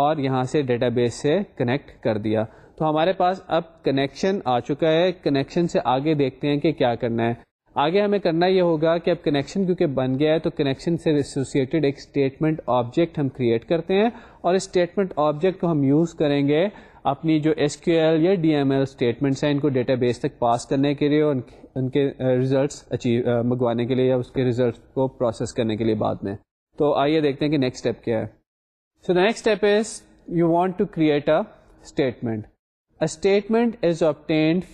اور یہاں سے ڈیٹا بیس سے کنیکٹ کر دیا تو ہمارے پاس اب کنیکشن آ چکا ہے کنیکشن سے آگے دیکھتے ہیں کہ کیا کرنا ہے آگے ہمیں کرنا یہ ہوگا کہ اب کنیکشن کیونکہ بن گیا ہے تو کنیکشن سے ایسوسیٹیڈ ایک اسٹیٹمنٹ آبجیکٹ ہم کریٹ کرتے ہیں اور اسٹیٹمنٹ آبجیکٹ کو ہم یوز کریں گے اپنی جو ایس کیو ایل یا ڈی ایم ایل اسٹیٹمنٹس ہیں ان کو ڈیٹا بیس تک پاس کرنے کے لیے اور ان کے ریزلٹس اچیو منگوانے کے لیے یا اس کے ریزلٹس کو پروسیس کرنے کے لیے بعد میں تو آئیے دیکھتے ہیں کہ نیکسٹ اسٹیپ کیا ہے so next step is you want to create a statement statement is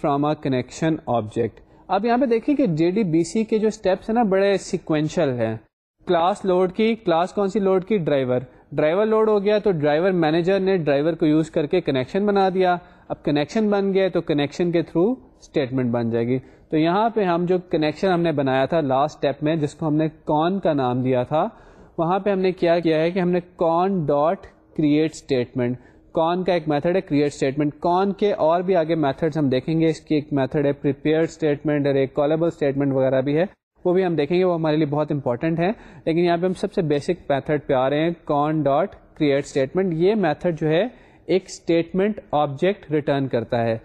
from a connection object اب یہاں پہ دیکھیں کہ جے ڈی بی سی کے جو اسٹیپس ہیں نا بڑے سیکوینشل ہیں کلاس لوڈ کی کلاس کون سی لوڈ کی ڈرائیور ڈرائیور لوڈ ہو گیا تو ڈرائیور مینیجر نے ڈرائیور کو یوز کر کے کنیکشن بنا دیا اب کنیکشن بن گیا تو کنیکشن کے تھرو اسٹیٹمنٹ بن جائے گی تو یہاں پہ ہم جو کنیکشن ہم نے بنایا تھا لاسٹ اسٹیپ میں جس کو ہم نے کون کا نام دیا تھا وہاں پہ ہم نے کیا کیا ہے کہ ہم نے con dot create statement con کا ایک میتھڈ ہے کریٹ اسٹیٹمنٹ کون کے اور بھی آگے میتھڈ ہم دیکھیں گے اس کی ایک میتھڈ ہے پریپیئر اسٹیٹمنٹ اور ایک کالبل اسٹیٹمنٹ وغیرہ بھی ہے وہ بھی ہم دیکھیں گے وہ ہمارے لیے بہت امپورٹنٹ ہے لیکن یہاں پہ ہم سب سے بیسک میتھڈ پہ آ رہے ہیں کون ڈاٹ کریٹ اسٹیٹمنٹ یہ میتھڈ جو ہے ایک اسٹیٹمنٹ آبجیکٹ ریٹرن کرتا ہے اس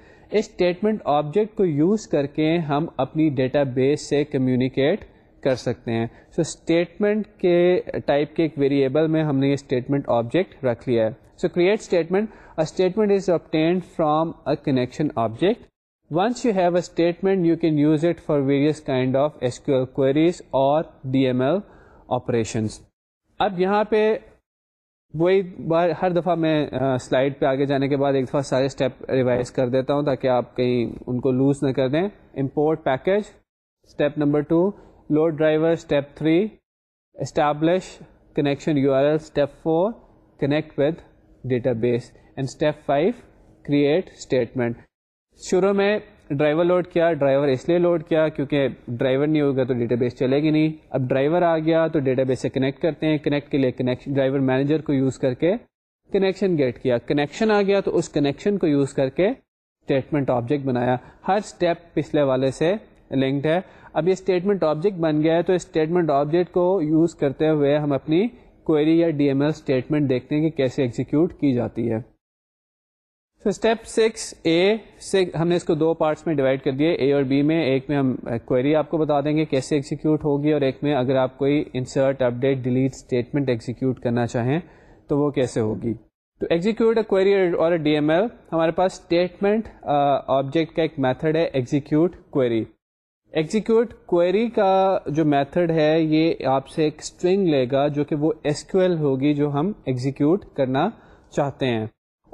اسٹیٹمنٹ آبجیکٹ کو یوز کر کے ہم اپنی ڈیٹا بیس سے کمیونیکیٹ کر سکتے ہیں سو so, اسٹیٹمنٹ کے ٹائپ کے ایک ویریبل میں ہم نے یہ اسٹیٹمنٹ آبجیکٹ رکھ لیا ہے so create statement statement is from a connection object once you have a statement you can use it for kind of queries اور ڈی ایم ایل آپریشنس اب یہاں پہ وہی بار ہر دفعہ میں سلائڈ پہ آگے جانے کے بعد ایک دفعہ سارے اسٹیپ ریوائز کر دیتا ہوں تاکہ آپ کہیں ان کو لوز نہ کر دیں import package step number two load driver step three establish connection U R L step four connect and database and step five statement شروع میں ڈرائیور لوڈ کیا ڈرائیور اس لیے لوڈ کیا کیونکہ ڈرائیور نہیں ہوگا تو ڈیٹا بیس چلے گی نہیں اب ڈرائیور آ گیا تو ڈیٹا بیس سے کنیکٹ کرتے ہیں کنیکٹ کے لیے کنیکشن ڈرائیور مینیجر کو یوز کر کے کنیکشن گیٹ کیا کنیکشن آ گیا تو اس کنیکشن کو یوز کر کے اسٹیٹمنٹ آبجیکٹ بنایا ہر اسٹیپ پچھلے والے سے لنکڈ ہے اب یہ اسٹیٹمنٹ آبجیکٹ بن گیا ہے تو اسٹیٹمنٹ آبجیکٹ کو یوز کرتے ہوئے ہم اپنی کوئری یا ڈی ایم ایل اسٹیٹمنٹ دیکھتے ہیں کہ کیسے ایگزیکیوٹ کی جاتی ہے اسٹیپ سکس اے ہم نے اس کو دو پارٹس میں ڈیوائڈ کر دیے اے اور بی میں ایک میں ہم کوئری آپ کو بتا دیں گے کیسے ایگزیکیوٹ ہوگی اور ایک میں اگر آپ کوئی انسرٹ ڈیلیٹ اسٹیٹمنٹ ایگزیکیوٹ کرنا چاہیں تو وہ کیسے ہوگی تو ایگزیکیوٹ اے کوئری اور ڈی ایم ایل ہمارے پاس اسٹیٹمنٹ آبجیکٹ کا ایک میتھڈ ہے ایگزیکیوٹ کوئری کوئری کا جو میتھڈ ہے یہ آپ سے ایک اسٹرنگ لے گا جو کہ وہ ایسکیو ایل ہوگی جو ہم ایگزیکیوٹ کرنا چاہتے ہیں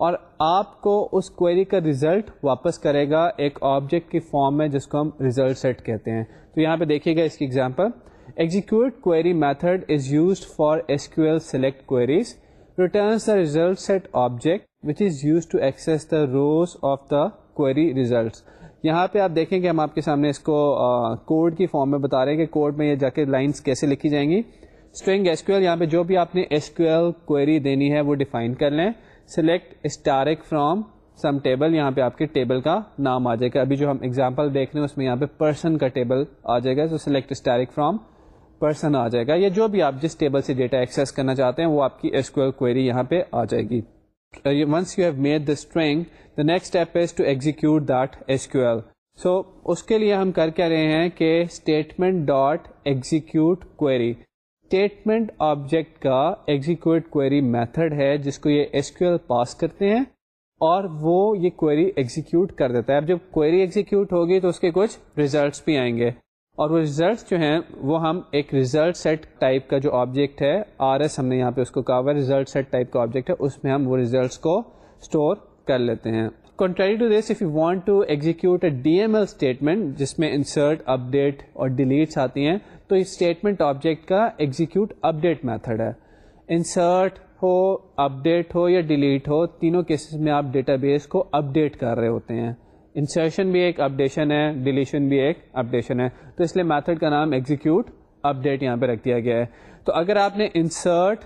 اور آپ کو اس کوئری کا ریزلٹ واپس کرے گا ایک آبجیکٹ کی فارم میں جس کو ہم ریزلٹ سیٹ کہتے ہیں تو یہاں پہ دیکھیے گا اس کی example execute query method is used for select queries returns the result set object which is use to access the rows of the query results یہاں پہ آپ دیکھیں کہ ہم آپ کے سامنے اس کو کوڈ کی فارم میں بتا رہے ہیں کہ کوڈ میں یہ جا کے لائنس کیسے لکھی جائیں گی اسٹرنگ ایس یہاں پہ جو بھی آپ نے ایل کوئری دینی ہے وہ ڈیفائن کر لیں select star from some table یہاں پہ آپ کے ٹیبل کا نام آ جائے گا ابھی جو ہم ایگزامپل دیکھ رہے ہیں اس میں یہاں پہ پرسن کا ٹیبل آ جائے گا تو سلیکٹ اسٹارک فرام پرسن آ جائے گا یا جو بھی آپ جس ٹیبل سے ڈیٹا ایکسیس کرنا چاہتے ہیں وہ آپ کی ایل کوئری یہاں پہ آ جائے گی once you have made the string next step is to execute that S Q L so اس کے لیے ہم کر کے رہے ہیں کہ statement dot execute query statement object کا ایگزیکیوٹ کوئری میتھڈ ہے جس کو یہ ایس کیو ایل پاس کرتے ہیں اور وہ یہ کوئری ایگزیکیوٹ کر دیتا ہے اب جب کوئری ایگزیکیوٹ ہوگی تو اس کے کچھ ریزلٹس بھی آئیں گے اور وہ ریزلٹس جو ہیں وہ ہم ایک ریزلٹ سیٹ ٹائپ کا جو آبجیکٹ ہے آر ایس ہم نے یہاں پہ اس کو کہا ہوا ہے ریزلٹ سیٹ ٹائپ کا آبجیکٹ ہے اس میں ہم وہ ریزلٹس کو اسٹور کر لیتے ہیں contrary to this if you want to execute a D M L statement جس میں انسرٹ اپ ڈیٹ اور ڈیلیٹس آتی ہیں تو اسٹیٹمنٹ آبجیکٹ کا ایگزیکیوٹ اپ ڈیٹ میتھڈ ہے انسرٹ ہو اپ ڈیٹ ہو یا ڈیلیٹ ہو تینوں کیسز میں آپ ڈیٹا بیس کو اپ ڈیٹ کر رہے ہوتے ہیں انسرشن بھی ایک اپڈیشن ہے ڈیلیشن بھی ایک اپڈیشن ہے تو اس لیے میتھڈ کا نام ایگزیکیوٹ اپڈیٹ یہاں پہ رکھ دیا گیا ہے تو اگر آپ نے انسرٹ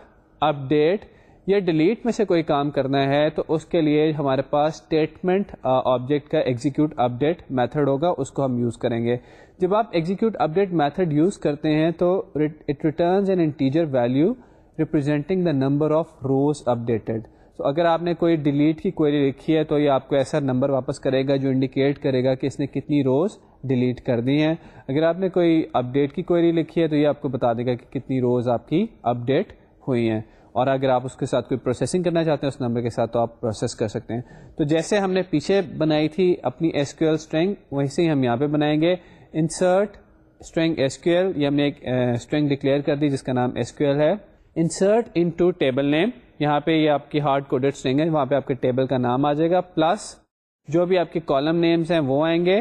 اپ ڈیٹ یا ڈیلیٹ میں سے کوئی کام کرنا ہے تو اس کے لیے ہمارے پاس اسٹیٹمنٹ آبجیکٹ کا ایگزیکیوٹ اپڈیٹ میتھڈ ہوگا اس کو ہم یوز کریں گے جب آپ execute update method use کرتے ہیں تو it returns integer value representing the number of rows updated تو اگر آپ نے کوئی ڈیلیٹ کی کوئری لکھی ہے تو یہ آپ کو ایسا نمبر واپس کرے گا جو انڈیکیٹ کرے گا کہ اس نے کتنی روز ڈیلیٹ کر دی ہیں اگر آپ نے کوئی اپڈیٹ کی کوئری لکھی ہے تو یہ آپ کو بتا دے گا کہ کتنی روز آپ کی اپڈیٹ ہوئی ہیں اور اگر آپ اس کے ساتھ کوئی پروسیسنگ کرنا چاہتے ہیں اس نمبر کے ساتھ تو آپ پروسیس کر سکتے ہیں تو جیسے ہم نے پیچھے بنائی تھی اپنی ایس کیو ایل اسٹرینگ وہیں ہی ہم یہاں پہ بنائیں گے insert string S Q L یہ ہم نے ایک اسٹرینگ ڈکلیئر کر دی جس کا نام ایس کیو ایل ہے insert into table name یہاں پہ یہ آپ کی ہارڈ کوڈیڈ اسٹرنگ ہے وہاں پہ آپ کے ٹیبل کا نام آ جائے گا پلس جو بھی آپ کے کالم نیمس ہیں وہ آئیں گے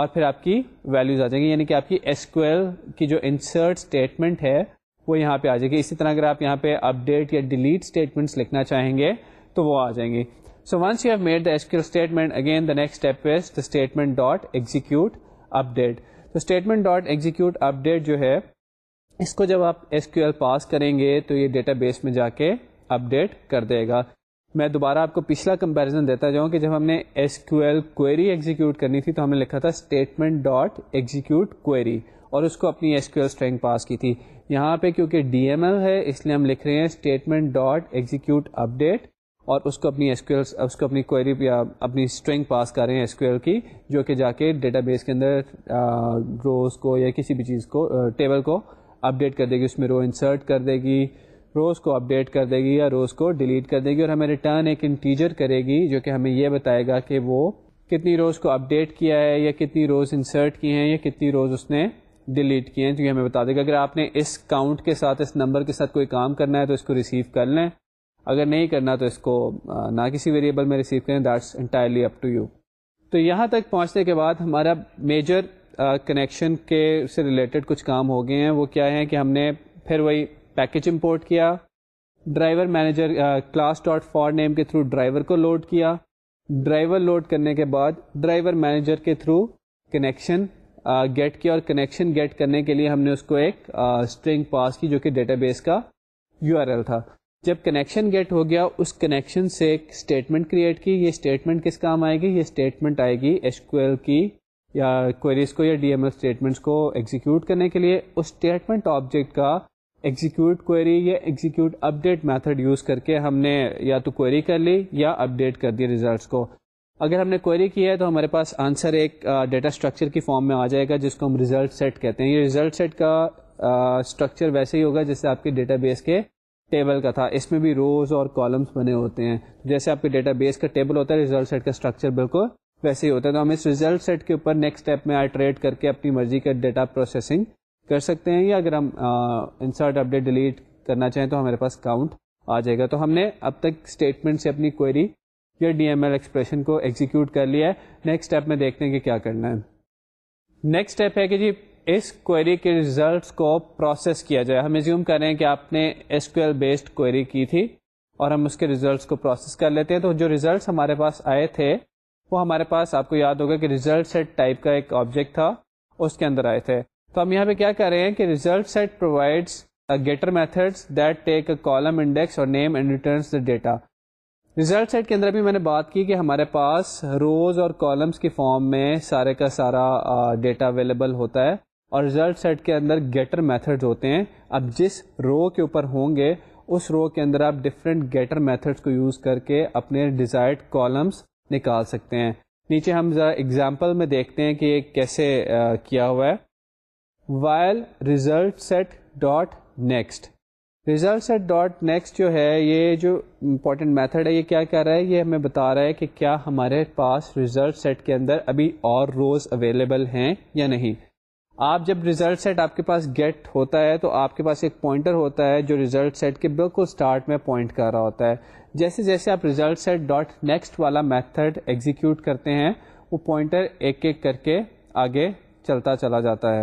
اور پھر آپ کی ویلیوز آ جائیں گے یعنی کہ آپ کی ایس ایل کی جو انسرٹ اسٹیٹمنٹ ہے وہ یہاں پہ آ جائے گی اسی طرح اگر آپ یہاں پہ اپڈیٹ یا ڈیلیٹ اسٹیٹمنٹس لکھنا چاہیں گے تو وہ آ جائیں گے so once you have made the statement again the next step is the statement dot execute update تو statement dot execute update جو ہے اس کو جب آپ کیو ایل پاس کریں گے تو یہ ڈیٹا بیس میں جا کے اپڈیٹ کر دے گا میں دوبارہ آپ کو پچھلا کمپیریزن دیتا جاؤں کہ جب ہم نے S Q L query execute کرنی تھی تو ہم نے لکھا تھا اسٹیٹمنٹ ڈاٹ ایگزیکیوٹ کوئری اور اس کو اپنی S Q L string pass کی تھی یہاں پہ کیونکہ ڈی ایم ایل ہے اس لیے ہم لکھ رہے ہیں statement dot execute update اور اس کو اپنی ایس کیو ایل اس کو اپنی کوئری یا اپنی اسٹرینگ پاس کر رہے ہیں ایس کیو ایل کی جو کہ جا کے ڈیٹا بیس کے اندر روز کو یا کسی بھی چیز کو ٹیبل کو اپ ڈیٹ کر دے گی اس میں رو انسرٹ کر دے گی روز کو اپ ڈیٹ کر دے گی یا روز کو ڈیلیٹ کر دے گی اور ہمیں ریٹرن ایک انٹیجر کرے گی جو کہ ہمیں یہ بتائے گا کہ وہ کتنی روز کو اپ ڈیٹ کیا ہے یا کتنی روز انسرٹ کیے ہیں یا کتنی روز اس نے ڈیلیٹ کیے ہیں تو یہ ہمیں بتا دے گا اگر آپ نے اس کاؤنٹ کے ساتھ اس نمبر کے ساتھ کوئی کام کرنا ہے تو اس کو ریسیو کر لیں اگر نہیں کرنا تو اس کو نہ کسی ویریبل میں ریسیو کریں that's entirely up to you تو یہاں تک پہنچنے کے بعد ہمارا میجر کنیکشن کے سے ریلیٹڈ کچھ کام ہو گئے ہیں وہ کیا ہے کہ ہم نے پھر وہی پیکج امپورٹ کیا driver manager class dot for name کے تھرو ڈرائیور کو لوڈ کیا ڈرائیور لوڈ کرنے کے بعد ڈرائیور مینیجر کے تھرو کنیکشن گیٹ کیا اور کنیکشن گیٹ کرنے کے لیے ہم نے اس کو ایک اسٹرنگ پاس کی جو کہ ڈیٹا بیس کا یو آر ایل تھا جب کنیکشن گیٹ ہو گیا اس کنیکشن سے ایک اسٹیٹمنٹ کریٹ کی یہ اسٹیٹمنٹ کس کام آئے گی یہ اسٹیٹمنٹ آئے گی ایچ کو یا ڈی ایم اسٹیٹمنٹس کو ایگزیکیوٹ کرنے کے لیے اس اسٹیٹمنٹ آبجیکٹ کا ایگزیکیوٹ یا execute up update method use کر کے ہم نے یا تو کوئری کر لی یا اپ ڈیٹ کر دی ریزلٹس کو اگر ہم نے کوئری کی ہے تو ہمارے پاس آنسر ایک ڈیٹا اسٹرکچر کی فارم میں آ جائے گا جس کو ہم ریزلٹ سیٹ کہتے ہیں یہ ریزلٹ سیٹ کا اسٹرکچر ویسے ہی ہوگا جیسے آپ کے ڈیٹا بیس کے ٹیبل کا تھا اس میں بھی روز اور کالمس بنے ہوتے ہیں جیسے آپ کے ڈیٹا بیس کا ٹیبل ہوتا ہے ریزلٹ سیٹ کا اسٹرکچر بالکل ویسے ہی ہوتا ہے تو ہم اس ریزلٹ سیٹ کے اوپر نیکسٹ اسٹیپ میں آئی کر کے اپنی مرضی کا ڈیٹا پروسیسنگ کر سکتے ہیں یا اگر ہم انسرٹ اپڈیٹ ڈیلیٹ کرنا چاہیں تو ہمارے پاس کاؤنٹ آ جائے گا تو ہم نے اب تک اسٹیٹمنٹ سے اپنی کوئری یا ڈی ایم ایل ایکسپریشن کو ایگزیکیوٹ کر لیا ہے نیکسٹ اسٹیپ میں دیکھتے ہیں کہ کیا کرنا ہے نیکسٹ اسٹیپ ہے کہ جی اس کوئری کے ریزلٹس کو پروسیس کیا جائے ہم ریزیوم کریں کہ آپ نے S Q L based query کی تھی اور ہم اس کے ریزلٹس کو پروسیس کر لیتے ہیں تو جو ریزلٹس ہمارے پاس آئے تھے وہ ہمارے پاس آپ کو یاد ہوگا کہ ریزلٹ سیٹ ٹائپ کا ایک آبجیکٹ تھا اس کے اندر آئے تھے تو ہم یہاں پہ کیا کر رہے ہیں کہ result set provides getter methods that take a column index اور name and returns the data result set کے اندر بھی میں نے بات کی کہ ہمارے پاس روز اور کالمس کی فارم میں سارے کا سارا ڈیٹا اویلیبل ہوتا ہے اور ریزلٹ سیٹ کے اندر گیٹر میتھڈ ہوتے ہیں اب جس رو کے اوپر ہوں گے اس رو کے اندر آپ ڈفرینٹ گیٹر میتھڈس کو یوز کر کے اپنے ڈیزائرڈ کالمس نکال سکتے ہیں نیچے ہم اگزامپل میں دیکھتے ہیں کہ یہ کیسے کیا ہوا ہے while result set dot next result set dot next جو ہے یہ جو امپورٹنٹ میتھڈ ہے یہ کیا کر رہا ہے یہ ہمیں بتا رہا ہے کہ کیا ہمارے پاس ریزلٹ سیٹ کے اندر ابھی اور روز اویلیبل ہیں یا نہیں آپ جب ریزلٹ سیٹ آپ کے پاس گیٹ ہوتا ہے تو آپ کے پاس ایک پوائنٹر ہوتا ہے جو ریزلٹ سیٹ کے بالکل اسٹارٹ میں پوائنٹ کر رہا ہوتا ہے جیسے جیسے آپ ریزلٹ سیٹ ڈاٹ نیکسٹ والا میتھڈ ایگزیکیوٹ کرتے ہیں وہ پوائنٹر ایک ایک کر کے آگے چلتا چلا جاتا ہے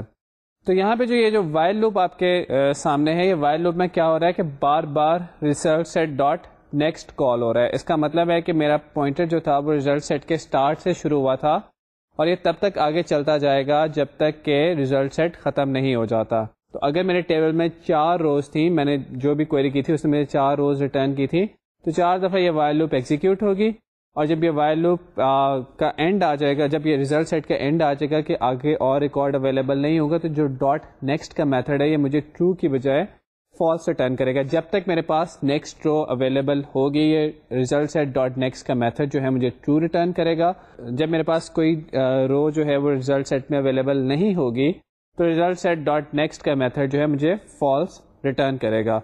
تو یہاں پہ جو یہ جو وائل لوپ آپ کے سامنے ہے یہ وائل لوپ میں کیا ہو رہا ہے کہ بار بار result set dot next call ہو رہا ہے اس کا مطلب ہے کہ میرا پوائنٹر جو تھا وہ ریزلٹ سیٹ کے اسٹارٹ سے شروع ہوا تھا اور یہ تب تک آگے چلتا جائے گا جب تک کہ ریزلٹ سیٹ ختم نہیں ہو جاتا تو اگر میرے ٹیبل میں چار روز تھی میں نے جو بھی کوئری کی تھی اس میں چار روز ریٹرن کی تھی تو چار دفعہ یہ وائل لوپ ایگزیکیوٹ ہوگی اور جب یہ وائل لوپ کا اینڈ آ جائے گا جب یہ ریزلٹ سیٹ کا اینڈ آ جائے گا کہ آگے اور ریکارڈ اویلیبل نہیں ہوگا تو جو ڈاٹ نیکسٹ کا میتھڈ ہے یہ مجھے ٹرو کی بجائے فالس ریٹرن کرے گا جب تک میرے پاس نیکسٹ رو اویلیبل ہوگی یہ ریزلٹ سیٹ ڈاٹ نیکسٹ کا میتھڈ جو ہے مجھے ٹرو ریٹرن کرے گا جب میرے پاس کوئی رو جو ہے وہ ریزلٹ سیٹ میں اویلیبل نہیں ہوگی تو ریزلٹ سیٹ ڈاٹ نیکسٹ کا میتھڈ جو ہے مجھے فالس ریٹرن کرے گا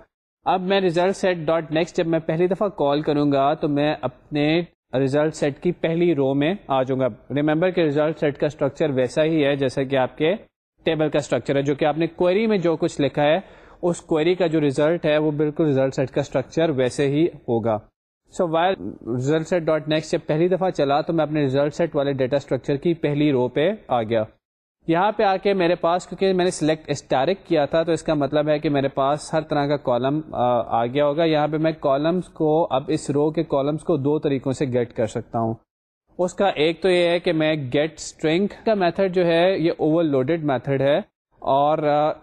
اب میں ریزلٹ سیٹ ڈاٹ نیکسٹ جب میں پہلی دفعہ کال کروں گا تو میں اپنے ریزلٹ سیٹ کی پہلی رو میں آ جاؤں گا ریمبر کے ریزلٹ سیٹ کا اسٹرکچر ویسا ہی ہے جیسا کہ آپ کے ٹیبل کا اسٹرکچر ہے جو کہ آپ نے کوئری میں جو کچھ لکھا ہے اس کوئری کا جو ریزلٹ ہے وہ بالکل ریزلٹ سیٹ کا اسٹرکچر ویسے ہی ہوگا so while result set dot next جب پہلی دفعہ چلا تو میں اپنے ریزلٹ سیٹ والے ڈیٹا اسٹرکچر کی پہلی رو پہ آ گیا یہاں پہ آ کے میرے پاس کیونکہ میں نے سلیکٹ اسٹارک کیا تھا تو اس کا مطلب ہے کہ میرے پاس ہر طرح کا کالم آ گیا ہوگا یہاں پہ میں کالمس کو اب اس رو کے کالمس کو دو طریقوں سے گیٹ کر سکتا ہوں اس کا ایک تو یہ ہے کہ میں گیٹ اسٹرنگ کا میتھڈ جو ہے یہ اوور لوڈیڈ میتھڈ ہے اور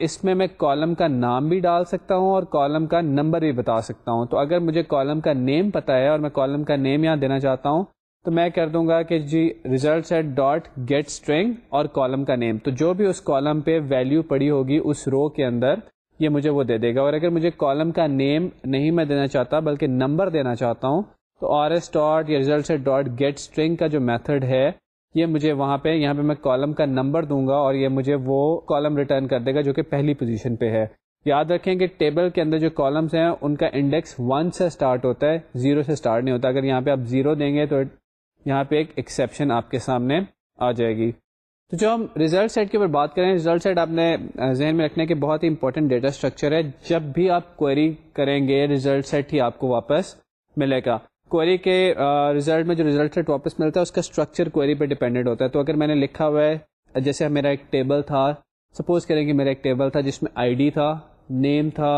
اس میں میں کالم کا نام بھی ڈال سکتا ہوں اور کالم کا نمبر بھی بتا سکتا ہوں تو اگر مجھے کالم کا نیم پتہ ہے اور میں کالم کا نیم یہاں دینا چاہتا ہوں تو میں کر دوں گا کہ جی result set dot get string اور کالم کا نیم تو جو بھی اس کالم پہ ویلو پڑی ہوگی اس رو کے اندر یہ مجھے وہ دے دے گا اور اگر مجھے کالم کا نیم نہیں میں دینا چاہتا بلکہ نمبر دینا چاہتا ہوں تو آر ایس ڈاٹ یا result set dot get string کا جو میتھڈ ہے یہ مجھے وہاں پہ یہاں پہ میں کالم کا نمبر دوں گا اور یہ مجھے وہ کالم ریٹرن کر دے گا جو کہ پہلی پوزیشن پہ ہے یاد رکھیں کہ ٹیبل کے اندر جو کالمس ہیں ان کا انڈیکس ون سے اسٹارٹ ہوتا ہے زیرو سے اسٹارٹ نہیں ہوتا اگر یہاں پہ آپ زیرو دیں گے تو یہاں پہ ایکسیپشن آپ کے سامنے آ جائے گی تو جو ہم ریزلٹ سیٹ کے اوپر بات کریں ریزلٹ سیٹ آپ نے ذہن میں رکھنے کے بہت ہی امپورٹنٹ ڈیٹا اسٹرکچر ہے جب بھی آپ کوئری کریں گے ریزلٹ سیٹ ہی آپ کو واپس ملے گا کوئری کے ریزلٹ میں جو ریزلٹ سیٹ واپس ملتا ہے اس کا اسٹرکچر کوئری پہ ڈیپینڈنٹ ہوتا ہے تو اگر میں نے لکھا ہوا ہے جیسے میرا ایک ٹیبل تھا سپوز کریں گے میرا ایک ٹیبل تھا جس میں آئی ڈی تھا نیم تھا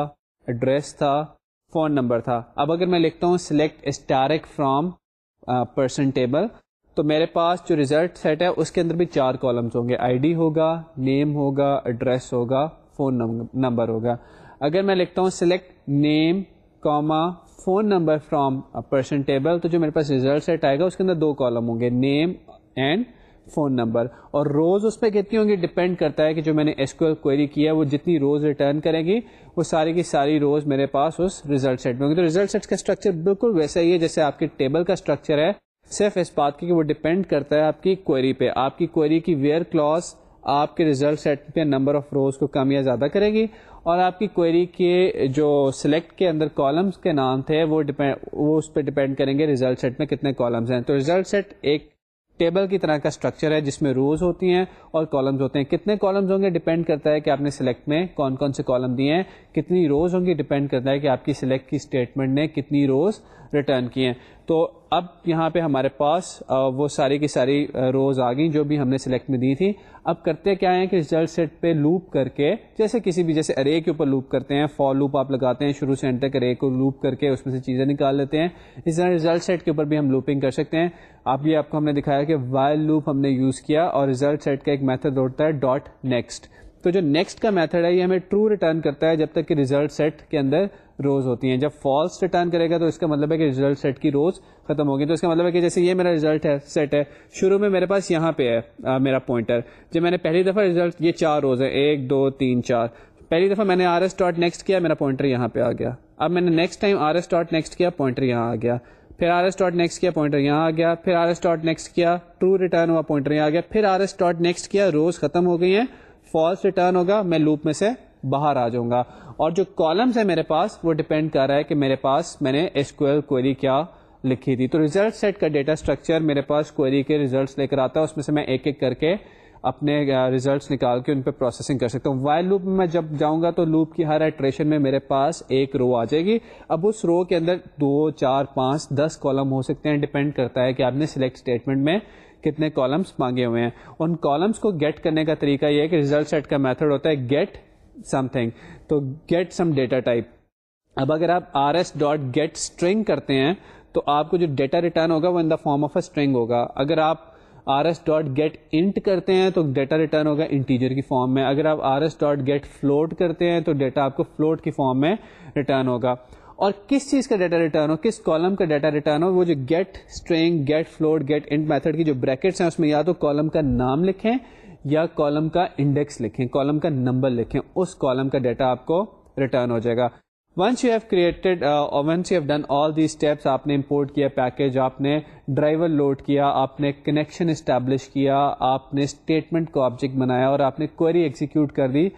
ایڈریس تھا فون نمبر تھا اب اگر میں لکھتا ہوں select star from person table تو میرے پاس جو ریزلٹ سیٹ ہے اس کے اندر بھی چار کالمس ہوں گے آئی ڈی ہوگا نیم ہوگا ایڈریس ہوگا فون نمبر ہوگا اگر میں لکھتا ہوں select name comma phone number from person table تو جو میرے پاس ریزلٹ سیٹ آئے گا اس کے اندر دو کالم ہوں گے نیم اینڈ فون نمبر اور روز اس پہ کتنی ہوں گی ڈپینڈ کرتا ہے کہ جو میں نے ایس اس کوئری کیا ہے وہ جتنی روز ریٹرن کرے گی وہ ساری کی ساری روز میرے پاس اس ریزلٹ سیٹ میں ہوں گی تو ریزلٹ سیٹ کا اسٹرکچر بالکل ویسا ہی ہے جیسے آپ کے ٹیبل کا اسٹرکچر ہے صرف اس بات کی کہ وہ ڈپینڈ کرتا ہے آپ کی کوئری پہ آپ کی کوئری کی ویئر کلاس آپ کے ریزلٹ سیٹ پہ نمبر آف روز کو کم یا زیادہ کرے گی اور آپ کی کوئری کے جو سلیکٹ کے اندر کالمس کے نام تھے وہ وہ اس پہ ڈپینڈ کریں گے ریزلٹ سیٹ میں کتنے کالمس ہیں تو ریزلٹ سیٹ ایک ٹیبل کی طرح کا اسٹرکچر ہے جس میں روز ہوتی ہیں اور کالمز ہوتے ہیں کتنے کالمز ہوں گے ڈپینڈ کرتا ہے کہ آپ نے سلیکٹ میں کون کون سے کالم دیے ہیں کتنی روز ہوں گی ڈپینڈ کرتا ہے کہ آپ کی سلیکٹ کی اسٹیٹمنٹ نے کتنی روز ریٹرن کی ہیں تو اب یہاں پہ ہمارے پاس وہ ساری کی ساری روز آ گئیں جو بھی ہم نے سلیکٹ میں دی تھیں اب کرتے کیا ہیں کہ ریزلٹ سیٹ پہ لوپ کر کے جیسے کسی بھی جیسے ارے کے اوپر لوپ کرتے ہیں فال لوپ آپ لگاتے ہیں شروع سے ارے کو لوپ کر کے اس میں سے چیزیں نکال لیتے ہیں اس طرح ریزلٹ سیٹ کے اوپر بھی ہم لوپنگ کر سکتے ہیں اب یہ آپ کو ہم نے دکھایا کہ وائل لوپ ہم نے یوز کیا اور ریزلٹ سیٹ کا ایک میتھڈ ہوتا ہے ڈاٹ نیکسٹ تو جو نیکسٹ کا میتھڈ ہے یہ ہمیں ٹرو ریٹرن کرتا ہے جب تک کہ ریزلٹ سیٹ کے اندر روز ہوتی ہیں جب فالس ریٹرن کرے گا تو اس کا مطلب ہے کہ ریزلٹ سیٹ کی روز ختم ہوگی تو اس کا مطلب ہے کہ جیسے یہ میرا ریزلٹ ہے سیٹ ہے شروع میں میرے پاس یہاں پہ ہے میرا پوائنٹر جب میں نے پہلی دفعہ ریزلٹ یہ چار روز ہے ایک دو تین چار پہلی دفعہ میں نے آر ایس ڈاٹ نیکسٹ کیا میرا پوائنٹر یہاں پہ آ گیا اب میں نے next time R S dot next کیا پوائنٹر یہاں آ گیا پھر آر ایس ڈاٹ نیکسٹ کیا پوائنٹر یہاں آ گیا پھر آر ایس ڈاٹ نیکسٹ کیا ٹرو ریٹرن ہوا پوائنٹر یہاں آ گیا پھر آر ایس ڈاٹ نیکسٹ کیا روز ختم ہو گئی ہیں فالس ریٹرن ہوگا میں لوپ میں سے باہر آ جاؤں گا اور جو کالمس ہے میرے پاس وہ ڈپینڈ کر رہا ہے کہ میرے پاس میں نے کوئری کیا لکھی تھی تو ریزلٹ سیٹ کا ڈیٹا اسٹرکچر میرے پاس کوئری کے ریزلٹس لے کر آتا ہے اس میں سے میں ایک ایک کر کے اپنے ریزلٹس نکال کے ان پہ پروسیسنگ کر سکتا ہوں وائل لوپ میں جب جاؤں گا تو لوپ کی ہر ایٹریشن میں میرے پاس ایک رو آ جائے گی اب اس رو کے اندر دو چار پانچ دس کالم ہو سکتے ہیں ڈپینڈ کرتا ہے کہ آپ نے سلیکٹ اسٹیٹمنٹ میں کتنے کالمس مانگے ہوئے ہیں ان کالمس کو گیٹ کرنے کا طریقہ یہ ہے کہ ریزلٹ سیٹ کا میتھڈ ہوتا ہے گیٹ سم تھنگ تو گیٹ سم ڈیٹا ٹائپ اب اگر آپ R S dot get string کرتے ہیں تو آپ کو جو ڈیٹا ریٹرن ہوگا وہ in the form of a string ہوگا اگر آپ R S dot get int کرتے ہیں تو ڈیٹا ریٹرن ہوگا انٹیجر کی فارم میں اگر آپ R S dot get float کرتے ہیں تو ڈیٹا آپ کو فلوٹ کی فارم میں ریٹرن ہوگا اور کس چیز کا ڈیٹا ریٹرن ہو کس کالم کا ڈیٹا ریٹرن ہو وہ جو get string get float get int method کی جو بریکٹس ہیں اس میں یا تو کالم کا نام لکھیں یا کالم کا انڈیکس لکھیں کالم کا نمبر لکھیں اس کالم کا ڈیٹا آپ کو ریٹرن ہو جائے گا once you have created once you have done all the steps آپ نے امپورٹ کیا پیکج آپ نے ڈرائیور لوڈ کیا آپ نے کنیکشن اسٹیبلش کیا آپ نے اسٹیٹمنٹ کو آبجیکٹ بنایا اور آپ نے کوئری ایگزیکیوٹ کر دی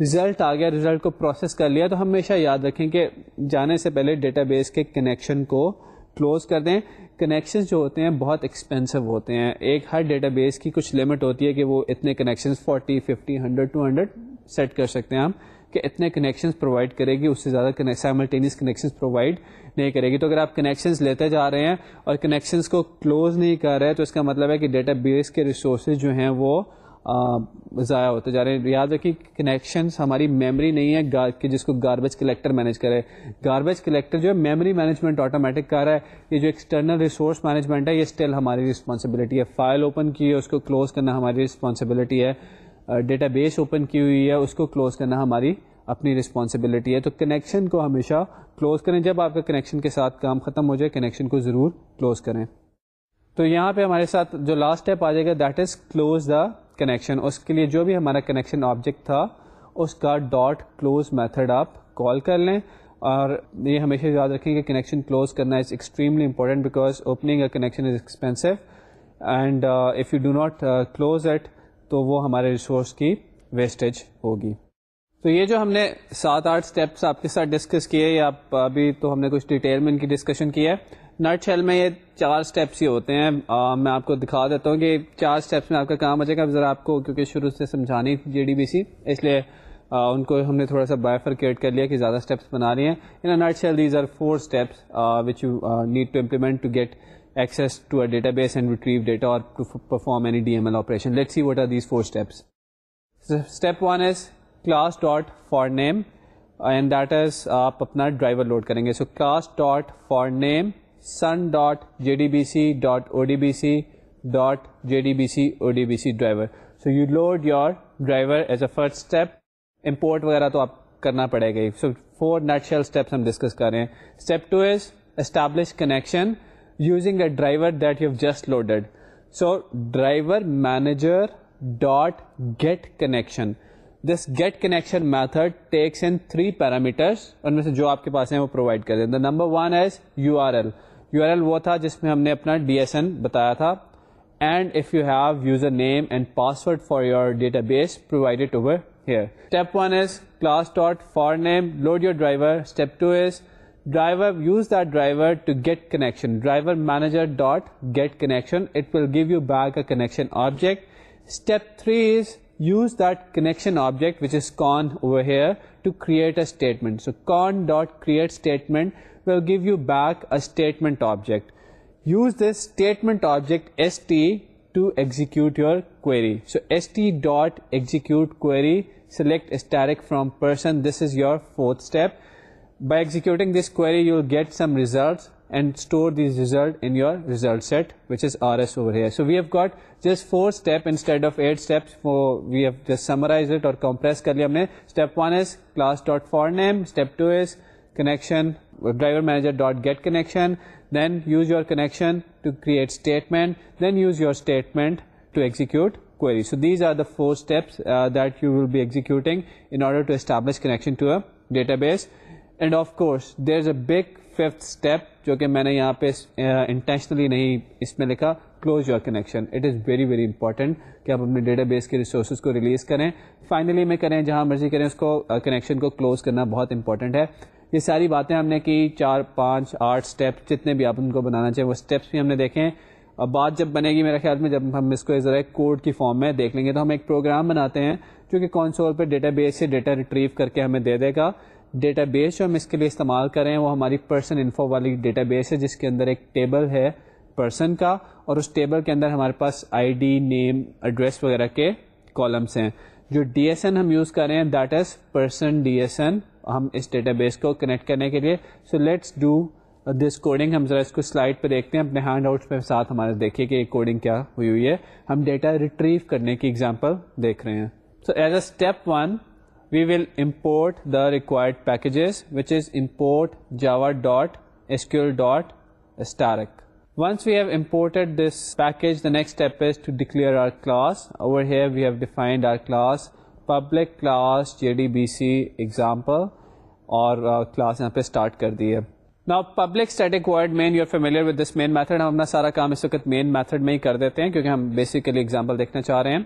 ریزلٹ آ گیا ریزلٹ کو پروسیس کر لیا تو ہمیشہ یاد رکھیں کہ جانے سے پہلے ڈیٹا بیس کے کنیکشن کو کلوز کر دیں کنیکشن جو ہوتے ہیں بہت ایکسپینسو ہوتے ہیں ایک ہر ڈیٹا بیس کی کچھ لمٹ ہوتی ہے کہ وہ اتنے connection forty fifty hundred two hundred set کر سکتے ہیں ہم کہ اتنے کنیکشنز پرووائڈ کرے گی اس سے زیادہ سائملٹینیس کنیکشن پرووائڈ نہیں کرے گی تو اگر آپ کنیکشنز لیتے جا رہے ہیں اور کنیکشنس کو کلوز نہیں کر رہے تو اس کا مطلب ہے کہ ڈیٹا بیس کے ریسورسز جو ہیں وہ ضائع ہوتے جا رہے ہیں یاد رکھیں کنیکشنس ہماری میموری نہیں ہے کہ جس کو گاربیج کلیکٹر مینج کرے گاربیج کلیکٹر جو ہے میمری مینجمنٹ آٹومیٹک کر رہا ہے یہ جو ایکسٹرنل ریسورس مینجمنٹ ہے یہ اسٹل ہماری رسپانسبلٹی ہے فائل اوپن کی ہے اس کو کلوز کرنا ہماری رسپانسبلٹی ہے ڈیٹا بیس اوپن کی ہوئی ہے اس کو کلوز کرنا ہماری اپنی رسپانسبلٹی ہے تو کنیکشن کو ہمیشہ کلوز کریں جب آپ کا کنیکشن کے ساتھ کام ختم ہو جائے کنیکشن کو ضرور کلوز کریں تو یہاں پہ ہمارے ساتھ جو لاسٹ اسٹیپ آ جائے گا that is close the connection اس کے لیے جو بھی ہمارا کنیکشن آبجیکٹ تھا اس کا ڈاٹ کلوز میتھڈ آپ کال کر لیں اور یہ ہمیشہ یاد رکھیں کہ کنیکشن کلوز کرنا is extremely important because opening a connection is expensive and if you do not close it تو وہ ہمارے ریسورس کی ویسٹیج ہوگی تو یہ جو ہم نے سات آٹھ اسٹیپس آپ کے ساتھ ڈسکس کیے یا آپ ابھی تو ہم نے کچھ ڈیٹیل میں ان کی ڈسکشن کی ہے نٹ شیل میں یہ چار سٹیپس ہی ہوتے ہیں میں آپ کو دکھا دیتا ہوں کہ چار سٹیپس میں آپ کا کام جائے گا ذرا آپ کو کیونکہ شروع سے سمجھانی جی ڈی بی سی اس لیے ان کو ہم نے تھوڑا سا بائفر کریٹ کر لیا کہ زیادہ سٹیپس بنا رہے ہیں in nutshell these are four steps which you need to implement to get access to a database and retrieve data اور perform any D M L operation let see what are these four steps step one is class dot for name and that is آپ اپنا driver load کریں گے so class dot for name sun dot J D B C dot O D B C dot J D B C O D B C driver so you load your driver as a first step import وغیرہ تو آپ کرنا پڑے گا so four steps ہم discuss کر رہے ہیں step two is establish connection using a driver that you just loaded so driver manager dot get connection this get connection method takes in three parameters ان میں سے جو آپ کے پاس ہیں وہ پرووائڈ کر دیں the number one is U R L U R L وہ تھا جس میں ہم نے اپنا ڈی ایس این بتایا تھا and if you have user name and password for your database provided over here step step one is is class dot for name load your driver driver to use driver to get connection driver manager dot get connection it will give you back a connection object step three is use that connection object which is con over here to create a statement. So car dot create statement will give you back a statement object use this statement object S T to execute your کو so S T dot exec select as direct from person this is your fourth step by exec this call get some result and store this result in your result set which is R S O view get just four step enter four view جسمائز اور لیا ہم نے step one is class dot for name step two is connection driver manager dot get connection then use your connection to create statement then use your statement to execute query so these are the four steps uh, that you will be executing in order to establish connection to a database and of course there's a big fifth step جو کہ میں نے یہاں پہ intentionally نہیں اس میں لکھا close your connection it is very very important کہ آپ اپنے ڈیٹا بیس کے ریسورسز کو ریلیز کریں فائنلی میں کریں جہاں مرضی کریں اس کو کنیکشن کو کلوز کرنا بہت امپورٹنٹ ہے یہ ساری باتیں ہم نے کی چار پانچ آٹھ اسٹیپس جتنے بھی آپ ان کو بنانا چاہیں وہ اسٹیپس بھی ہم نے دیکھیں اور بات جب بنے گی میرے خیال میں جب ہم اس کو ذرا کوڈ کی فارم میں دیکھ لیں گے تو ہم ایک پروگرام بناتے ہیں جو کہ کون پہ ڈیٹا بیس سے ڈیٹا ریٹریو کر کے ہمیں دے دے گا ڈیٹا بیس جو ہم اس کے لیے استعمال کر رہے ہیں وہ ہماری پرسن انفو والی ڈیٹا بیس ہے جس کے اندر ایک ٹیبل ہے پرسن کا اور اس ٹیبل کے اندر ہمارے پاس آئی ڈی نیم ایڈریس وغیرہ کے کالمس ہیں جو ڈی ایس این ہم یوز کر رہے ہیں that is person D S N ہم اس ڈیٹا بیس کو کنیکٹ کرنے کے لیے so let's do this coding ہم ذرا اس کو سلائڈ پہ دیکھتے ہیں اپنے ہینڈ میں پہ ہمارے دیکھیے کہ کوڈنگ کیا ہوئی ہوئی ہے ہم ڈیٹا ریٹریو کرنے کی ایگزامپل دیکھ رہے ہیں so as a step one we will import the required packages which is import java dot secure dot star once we have imported this package the next step is to declare our class over we have defined our class public class J D B C example اور class uh, یہاں پہ start کر دی ہے نا public static void main main main you with this method ہم اپنا سارا کام اس وقت میتھڈ میں ہی کر دیتے ہیں کیونکہ ہم بیسیکلی ایگزامپل دیکھنا چاہ رہے ہیں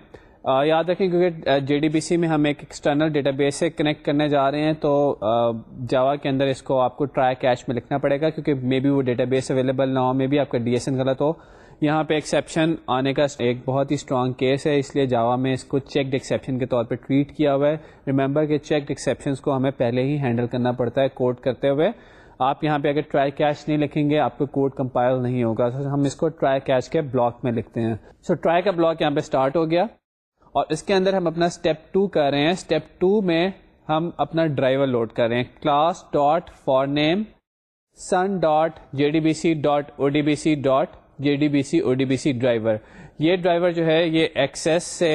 uh, یاد رکھیں کیونکہ جے ڈی بی سی میں ہم ایک ایکسٹرنل ڈیٹا بیس سے کنیکٹ کرنے جا رہے ہیں تو جاوا uh, کے اندر اس کو آپ کو ٹرائی کیش میں لکھنا پڑے گا کیونکہ مے بی وہ ڈیٹا بیس اویلیبل نہ ہو مے بی آپ کا ڈی ایس این غلط ہو یہاں پہ ایکسیپشن آنے کا ایک بہت ہی اسٹرانگ کیس ہے اس لیے جاوا میں اس کو چیکڈ ایکسیپشن کے طور پہ ٹویٹ کیا ہوا ہے ریمبر کہ چیکڈ ایکسیپشنس کو ہمیں پہلے ہی ہینڈل کرنا پڑتا ہے کوڈ کرتے ہوئے آپ یہاں پہ اگر ٹرائی کیش نہیں لکھیں گے آپ کو کوڈ کمپائل نہیں ہوگا ہم اس کو ٹرائی کیش کے بلاک میں لکھتے ہیں سو ٹرائی کا بلاک یہاں پہ اسٹارٹ ہو گیا اور اس کے اندر ہم اپنا اسٹیپ ٹو کر رہے ہیں اسٹیپ ٹو میں ہم اپنا ڈرائیور لوڈ کر رہے ہیں class dot for name sun dot J D B C dot O D B C dot J D B C O D B C driver یہ ڈرائیور جو ہے یہ ایکسیس سے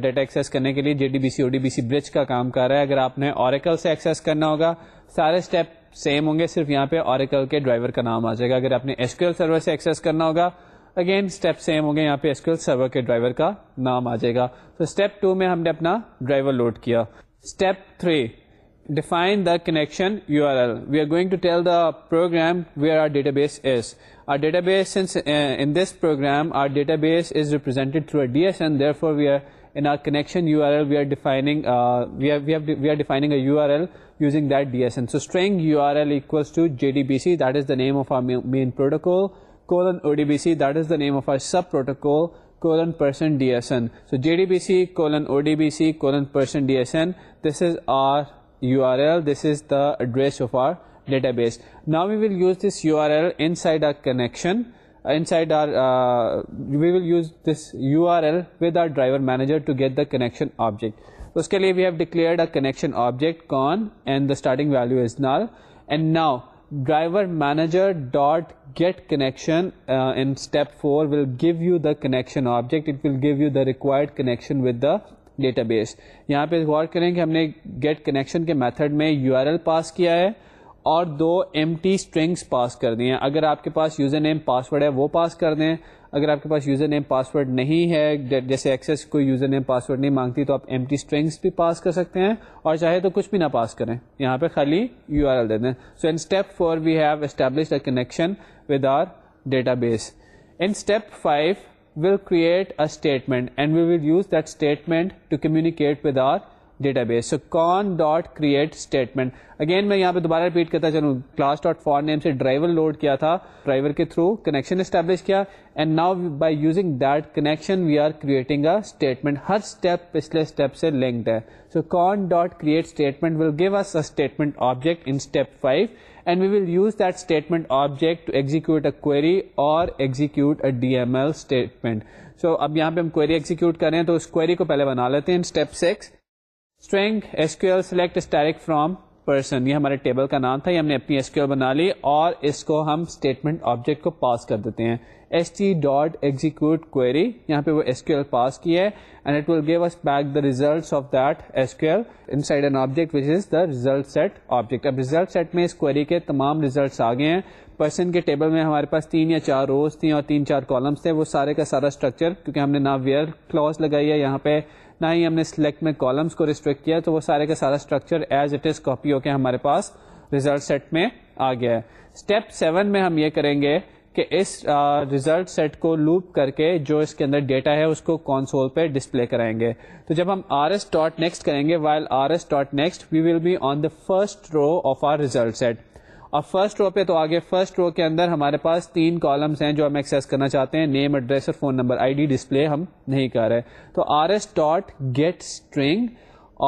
ڈیٹا ایکسیس کرنے کے لیے J D B C O D B C bridge کا کام کر رہا ہے اگر آپ نے اوریکل سے ایکسس کرنا ہوگا سارے اسٹیپ سیم ہوں گے صرف یہاں پہ اوریکل کے ڈرائیور کا نام آ جائے گا اگر آپ نے ایسکیو سرور سے ایکسس کرنا ہوگا اگین اسٹیپ سیم ہوں گے یہاں پہ ایسکیو سرور کے ڈرائیور کا نام آ جائے گا تو اسٹیپ ٹو میں ہم نے اپنا ڈرائیور لوڈ کیا step three define the connection URL. We are going to tell the program where our database is. Our database, since uh, in this program, our database is represented through a DSN, therefore we are in our connection URL, we are defining uh, defining a URL using that DSN. So string URL equals to JDBC, that is the name of our main protocol, colon ODBC, that is the name of our sub protocol, colon %DSN. So JDBC colon ODBC colon %DSN, this is our URL. This is the address of our database. Now we will use this URL inside our connection, uh, inside our uh, we will use this URL with our driver manager to get the connection object. So uske liye we have declared a connection object con, and the starting value is null, and now driver manager dot get connection uh, in step 4 will give you the connection object. It will give you the required connection with the database یہاں پہ غور کریں کہ ہم نے get connection کے method میں U R L pass کیا ہے اور دو ایم ٹی اسٹرنگس پاس کر دیے ہیں اگر آپ کے پاس یوزر نیم پاس ورڈ ہے وہ پاس کر دیں اگر آپ کے پاس یوزر نیم پاس ورڈ نہیں ہے جیسے ایکسس کوئی یوزر نیم پاس ورڈ نہیں مانگتی تو آپ ایم ٹی اسٹرنگس بھی پاس کر سکتے ہیں اور چاہے تو کچھ بھی نہ پاس کریں یہاں پہ خالی یو آر ایل دے دیں so in step four we have establish connection with our database in step five will create a statement and we will use that statement to communicate with our database so con dot create statement again میں یہاں پہ دوبارہ repeat کرتا چلوں class dot for name سے driver load کیا تھا driver کے تھرو کنیکشن اسٹیبلش کیا and now by using that connection we are creating a statement Hare step پچھلے اسٹیپ سے لنکڈ ہے so con dot create statement will give us statement object in step five and we will use that statement object execute a query اور D M L statement so اب یہاں پہ ہم کو پہلے بنا لیتے ہیں ہمارے ٹیبل کا نام تھا ہم نے اپنی ایسکیو ایل بنا لی اور اس کو ہم اسٹیٹمنٹ آبجیکٹ کو پاس کر دیتے ہیں ایس ٹی ڈاٹ کوئری یہاں پہ وہ ایس کیو ایل پاس کی ہے and it will give us back the result set object اب ریزلٹ سیٹ میں اس کوئری کے تمام ریزلٹس آ گئے ہیں پرسن کے ٹیبل میں ہمارے پاس تین یا چار روز تھیں اور تین چار کالمس تھے وہ سارے کا سارا اسٹرکچر کیونکہ ہم نے نہ ویئر کلوز لگائی ہے یہاں پہ نہ ہی ہم نے سلیکٹ میں کالمس کو ریسٹرکٹ کیا تو وہ سارے کا سارا structure as it is copy ہو کے ہمارے پاس ریزلٹ سیٹ میں آ گیا ہے اسٹیپ سیون میں ہم یہ کریں گے کہ اس ریزلٹ سیٹ کو لوپ کر کے جو اس کے اندر ڈیٹا ہے اس کو کونسول پہ ڈسپلے کرائیں گے گے تو جب ہم R R S S dot dot next next کریں while we will be on the first row of our result set اور فرسٹ رو پہ تو آگے فرسٹ رو کے اندر ہمارے پاس تین کالمس ہیں جو ہم ایکسیس کرنا چاہتے ہیں نیم ایڈریس اور phone number I D display ہم نہیں کر رہے تو R S dot get string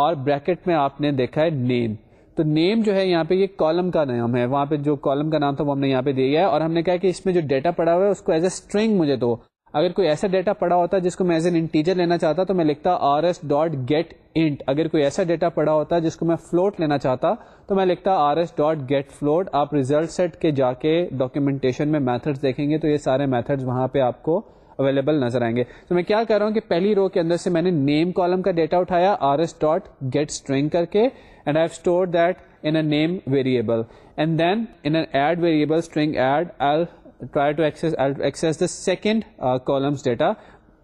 اور بریکٹ میں آپ نے دیکھا ہے نیم تو نیم جو ہے یہاں پہ یہ کالم کا نام ہے وہاں پہ جو کالم کا نام تھا وہ ہم نے یہاں پہ دیا ہے اور ہم نے کہا کہ اس میں جو ڈیٹا پڑا ہوا ہے اس کو ایز اے اسٹرنگ مجھے دو اگر کوئی ایسا ڈیٹا پڑا ہوتا جس کو میں ایز این انٹیجر لینا چاہتا تو میں لکھتا R S dot get int اگر کوئی ایسا ڈیٹا پڑا ہوتا جس کو میں فلوٹ لینا چاہتا تو میں لکھتا R S dot get float آپ ریزلٹ سیٹ کے جا کے ڈاکیومنٹیشن میں میتھڈس دیکھیں گے تو یہ سارے میتھڈ وہاں پہ آپ کو اویلیبل نظر آئیں گے تو میں کیا کر رہا ہوں کہ پہلی رو کے اندر سے میں نے نیم کالم کا ڈیٹا اٹھایا R S dot get string کر کے and I store that in name variable and then in add variable second columns data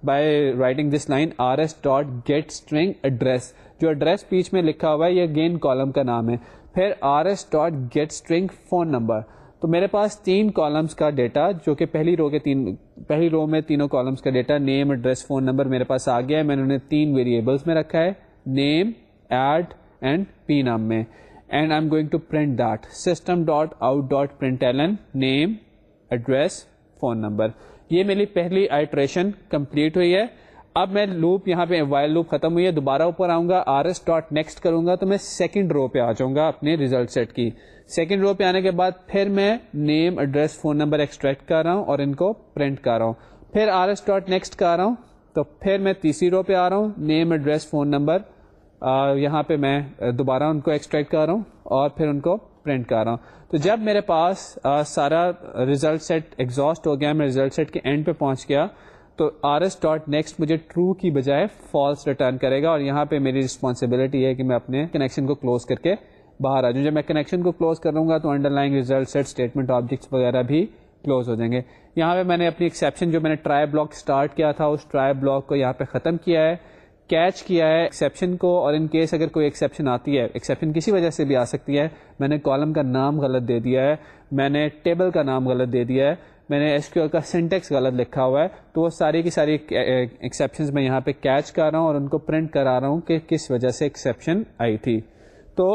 by writing this line R S dot get string address جو address page میں لکھا ہوا ہے یہ گین column کا نام ہے پھر R S dot get string phone number تو میرے پاس تین کالمس کا ڈیٹا جو کہ پہلی رو کے تین پہلی رو میں تینوں کالمس کا data name address phone number میرے پاس آ گیا ہے میں نے انہیں تین ویریبلس میں رکھا ہے نیم ایڈ اینڈ پی نام میں and I am going to print that system dot out dot print L name address phone number یہ میری پہلی آئٹریشن کمپلیٹ ہوئی ہے اب میں لوپ یہاں پہ وائل لوپ ختم ہوئی ہے دوبارہ اوپر آؤں گا آر ایس ڈاٹ نیکسٹ کروں گا تو میں سیکنڈ رو پہ آ جاؤں گا اپنے ریزلٹ سیٹ کی سیکنڈ رو پہ آنے کے بعد پھر میں name address phone number extract کر رہا ہوں اور ان کو پرنٹ کر رہا ہوں پھر آر ایس ڈاٹ نیکسٹ کر رہا ہوں تو پھر میں تیسری رو پہ آ رہا ہوں نیم ایڈریس فون نمبر یہاں پہ میں دوبارہ ان کو ایکسٹریکٹ کر رہا ہوں اور پھر ان کو پرنٹ کر رہا ہوں تو جب میرے پاس سارا ریزلٹ سیٹ ایگزاسٹ ہو گیا میں ریزلٹ سیٹ کے اینڈ پہ پہنچ گیا تو آر ایس ڈاٹ نیکسٹ مجھے ٹرو کی بجائے فالس ریٹرن کرے گا اور یہاں پہ میری رسپانسبلٹی ہے کہ میں اپنے کنیکشن کو کلوز کر کے باہر آ جاؤں جب میں کنیکشن کو کلوز کروں گا تو underline result set statement objects وغیرہ بھی کلوز ہو جائیں گے یہاں پہ میں نے اپنی ایکسیپشن جو میں نے ٹرائی بلاک اسٹارٹ کیا تھا اس ٹرائی بلاک کو یہاں پہ ختم کیا ہے کیچ کیا ہے ایکسیپشن کو اور ان کیس اگر کوئی ایکسیپشن آتی ہے ایکسیپشن کسی وجہ سے بھی آ سکتی ہے میں نے کالم کا نام غلط دے دیا ہے میں نے ٹیبل کا نام غلط دے دیا ہے میں نے ایس کیو کا سینٹیکس غلط لکھا ہوا ہے تو وہ ساری کی ساری ایکسیپشنز میں یہاں پہ کیچ کر رہا ہوں اور ان کو پرنٹ کرا رہا ہوں کہ کس وجہ سے ایکسیپشن آئی تھی تو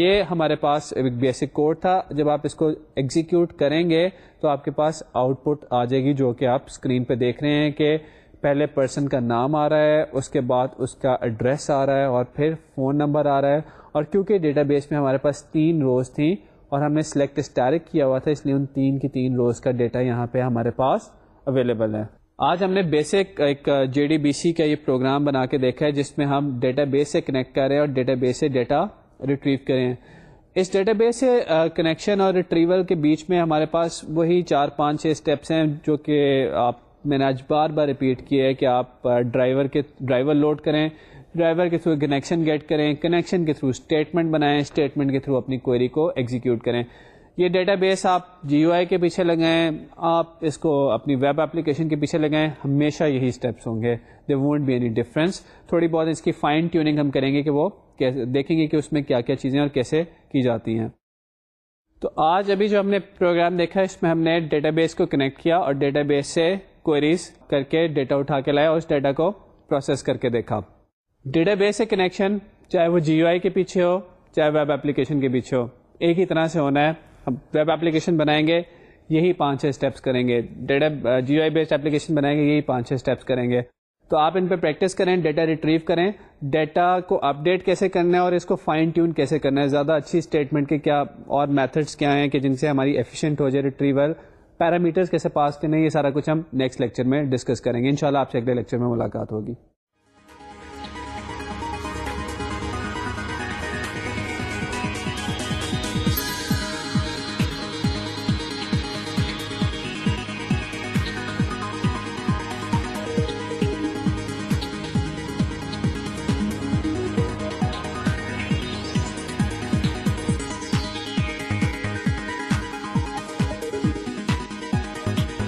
یہ ہمارے پاس ایک بیسک کوڈ تھا جب آپ اس کو ایگزیکیوٹ کریں گے تو آپ کے پاس آؤٹ پٹ آ جائے گی جو کہ آپ اسکرین پہ دیکھ رہے ہیں کہ پہلے پرسن کا نام آ رہا ہے اس کے بعد اس کا ایڈریس آ رہا ہے اور پھر فون نمبر آ رہا ہے اور کیونکہ ڈیٹا بیس میں ہمارے پاس تین روز تھیں اور ہم نے سلیکٹ اسٹیرک کیا ہوا تھا اس لیے ان تین کی تین روز کا ڈیٹا یہاں پہ ہمارے پاس اویلیبل ہے آج ہم نے بیسک ایک جے ڈی بی سی کا یہ پروگرام بنا کے دیکھا ہے جس میں ہم ڈیٹا بیس سے کنیکٹ کر رہے ہیں اور ڈیٹا بیس سے ڈیٹا ریٹریو کریں اس ڈیٹا بیس سے کنیکشن اور ریٹریول کے بیچ میں ہمارے پاس وہی چار پانچ چھ اسٹیپس ہیں جو کہ آپ میں نے آج بار بار ریپیٹ کیا ہے کہ آپ ڈرائیور کے ڈرائیور لوڈ کریں ڈرائیور کے تھرو کنیکشن گیٹ کریں کنیکشن کے تھرو اسٹیٹمنٹ بنائیں اسٹیٹمنٹ کے تھرو اپنی کوئری کو ایگزیکیوٹ کریں یہ ڈیٹا بیس آپ جی او آئی کے پیچھے لگائیں آپ اس کو اپنی ویب اپلیکیشن کے پیچھے لگائیں ہمیشہ یہی اسٹیپس ہوں گے they won't be any difference تھوڑی بہت اس کی فائن ٹیوننگ ہم کریں گے کہ وہ دیکھیں گے کہ اس میں کیا کیا چیزیں اور کیسے کی جاتی ہیں تو آج ابھی جو ہم نے پروگرام دیکھا اس میں ہم نے ڈیٹا بیس کو کنیکٹ کیا اور ڈیٹا بیس سے کوئریز کر کے ڈیٹا اٹھا کے لایا اور اس ڈیٹا کو پروسیس کر کے دیکھا ڈیٹا بیس سے کنیکشن چاہے وہ او آئی کے پیچھے ہو چاہے ویب اپلیکیشن کے پیچھے ہو ایک ہی طرح سے ہونا ہے ہم ویب اپلیکیشن بنائیں گے یہی پانچ چھ اسٹیپس کریں گے data O I based application بنائیں گے یہی پانچ چھ اسٹیپس کریں گے تو آپ ان پہ پریکٹس کریں ڈیٹا ریٹریو کریں ڈیٹا کو اپ ڈیٹ کیسے کرنا ہے اور اس کو فائن ٹیون کیسے کرنا ہے زیادہ اچھی اسٹیٹمنٹ کے کیا اور میتھڈس کیا ہیں کہ جن سے ہماری ایفیشینٹ ہو جائے ریٹریور پیرامیٹرز کیسے پاس کرنے یہ سارا کچھ ہم نیکسٹ لیکچر میں ڈسکس کریں گے ان شاء اللہ آپ سے اگلے لیکچر میں ملاقات ہوگی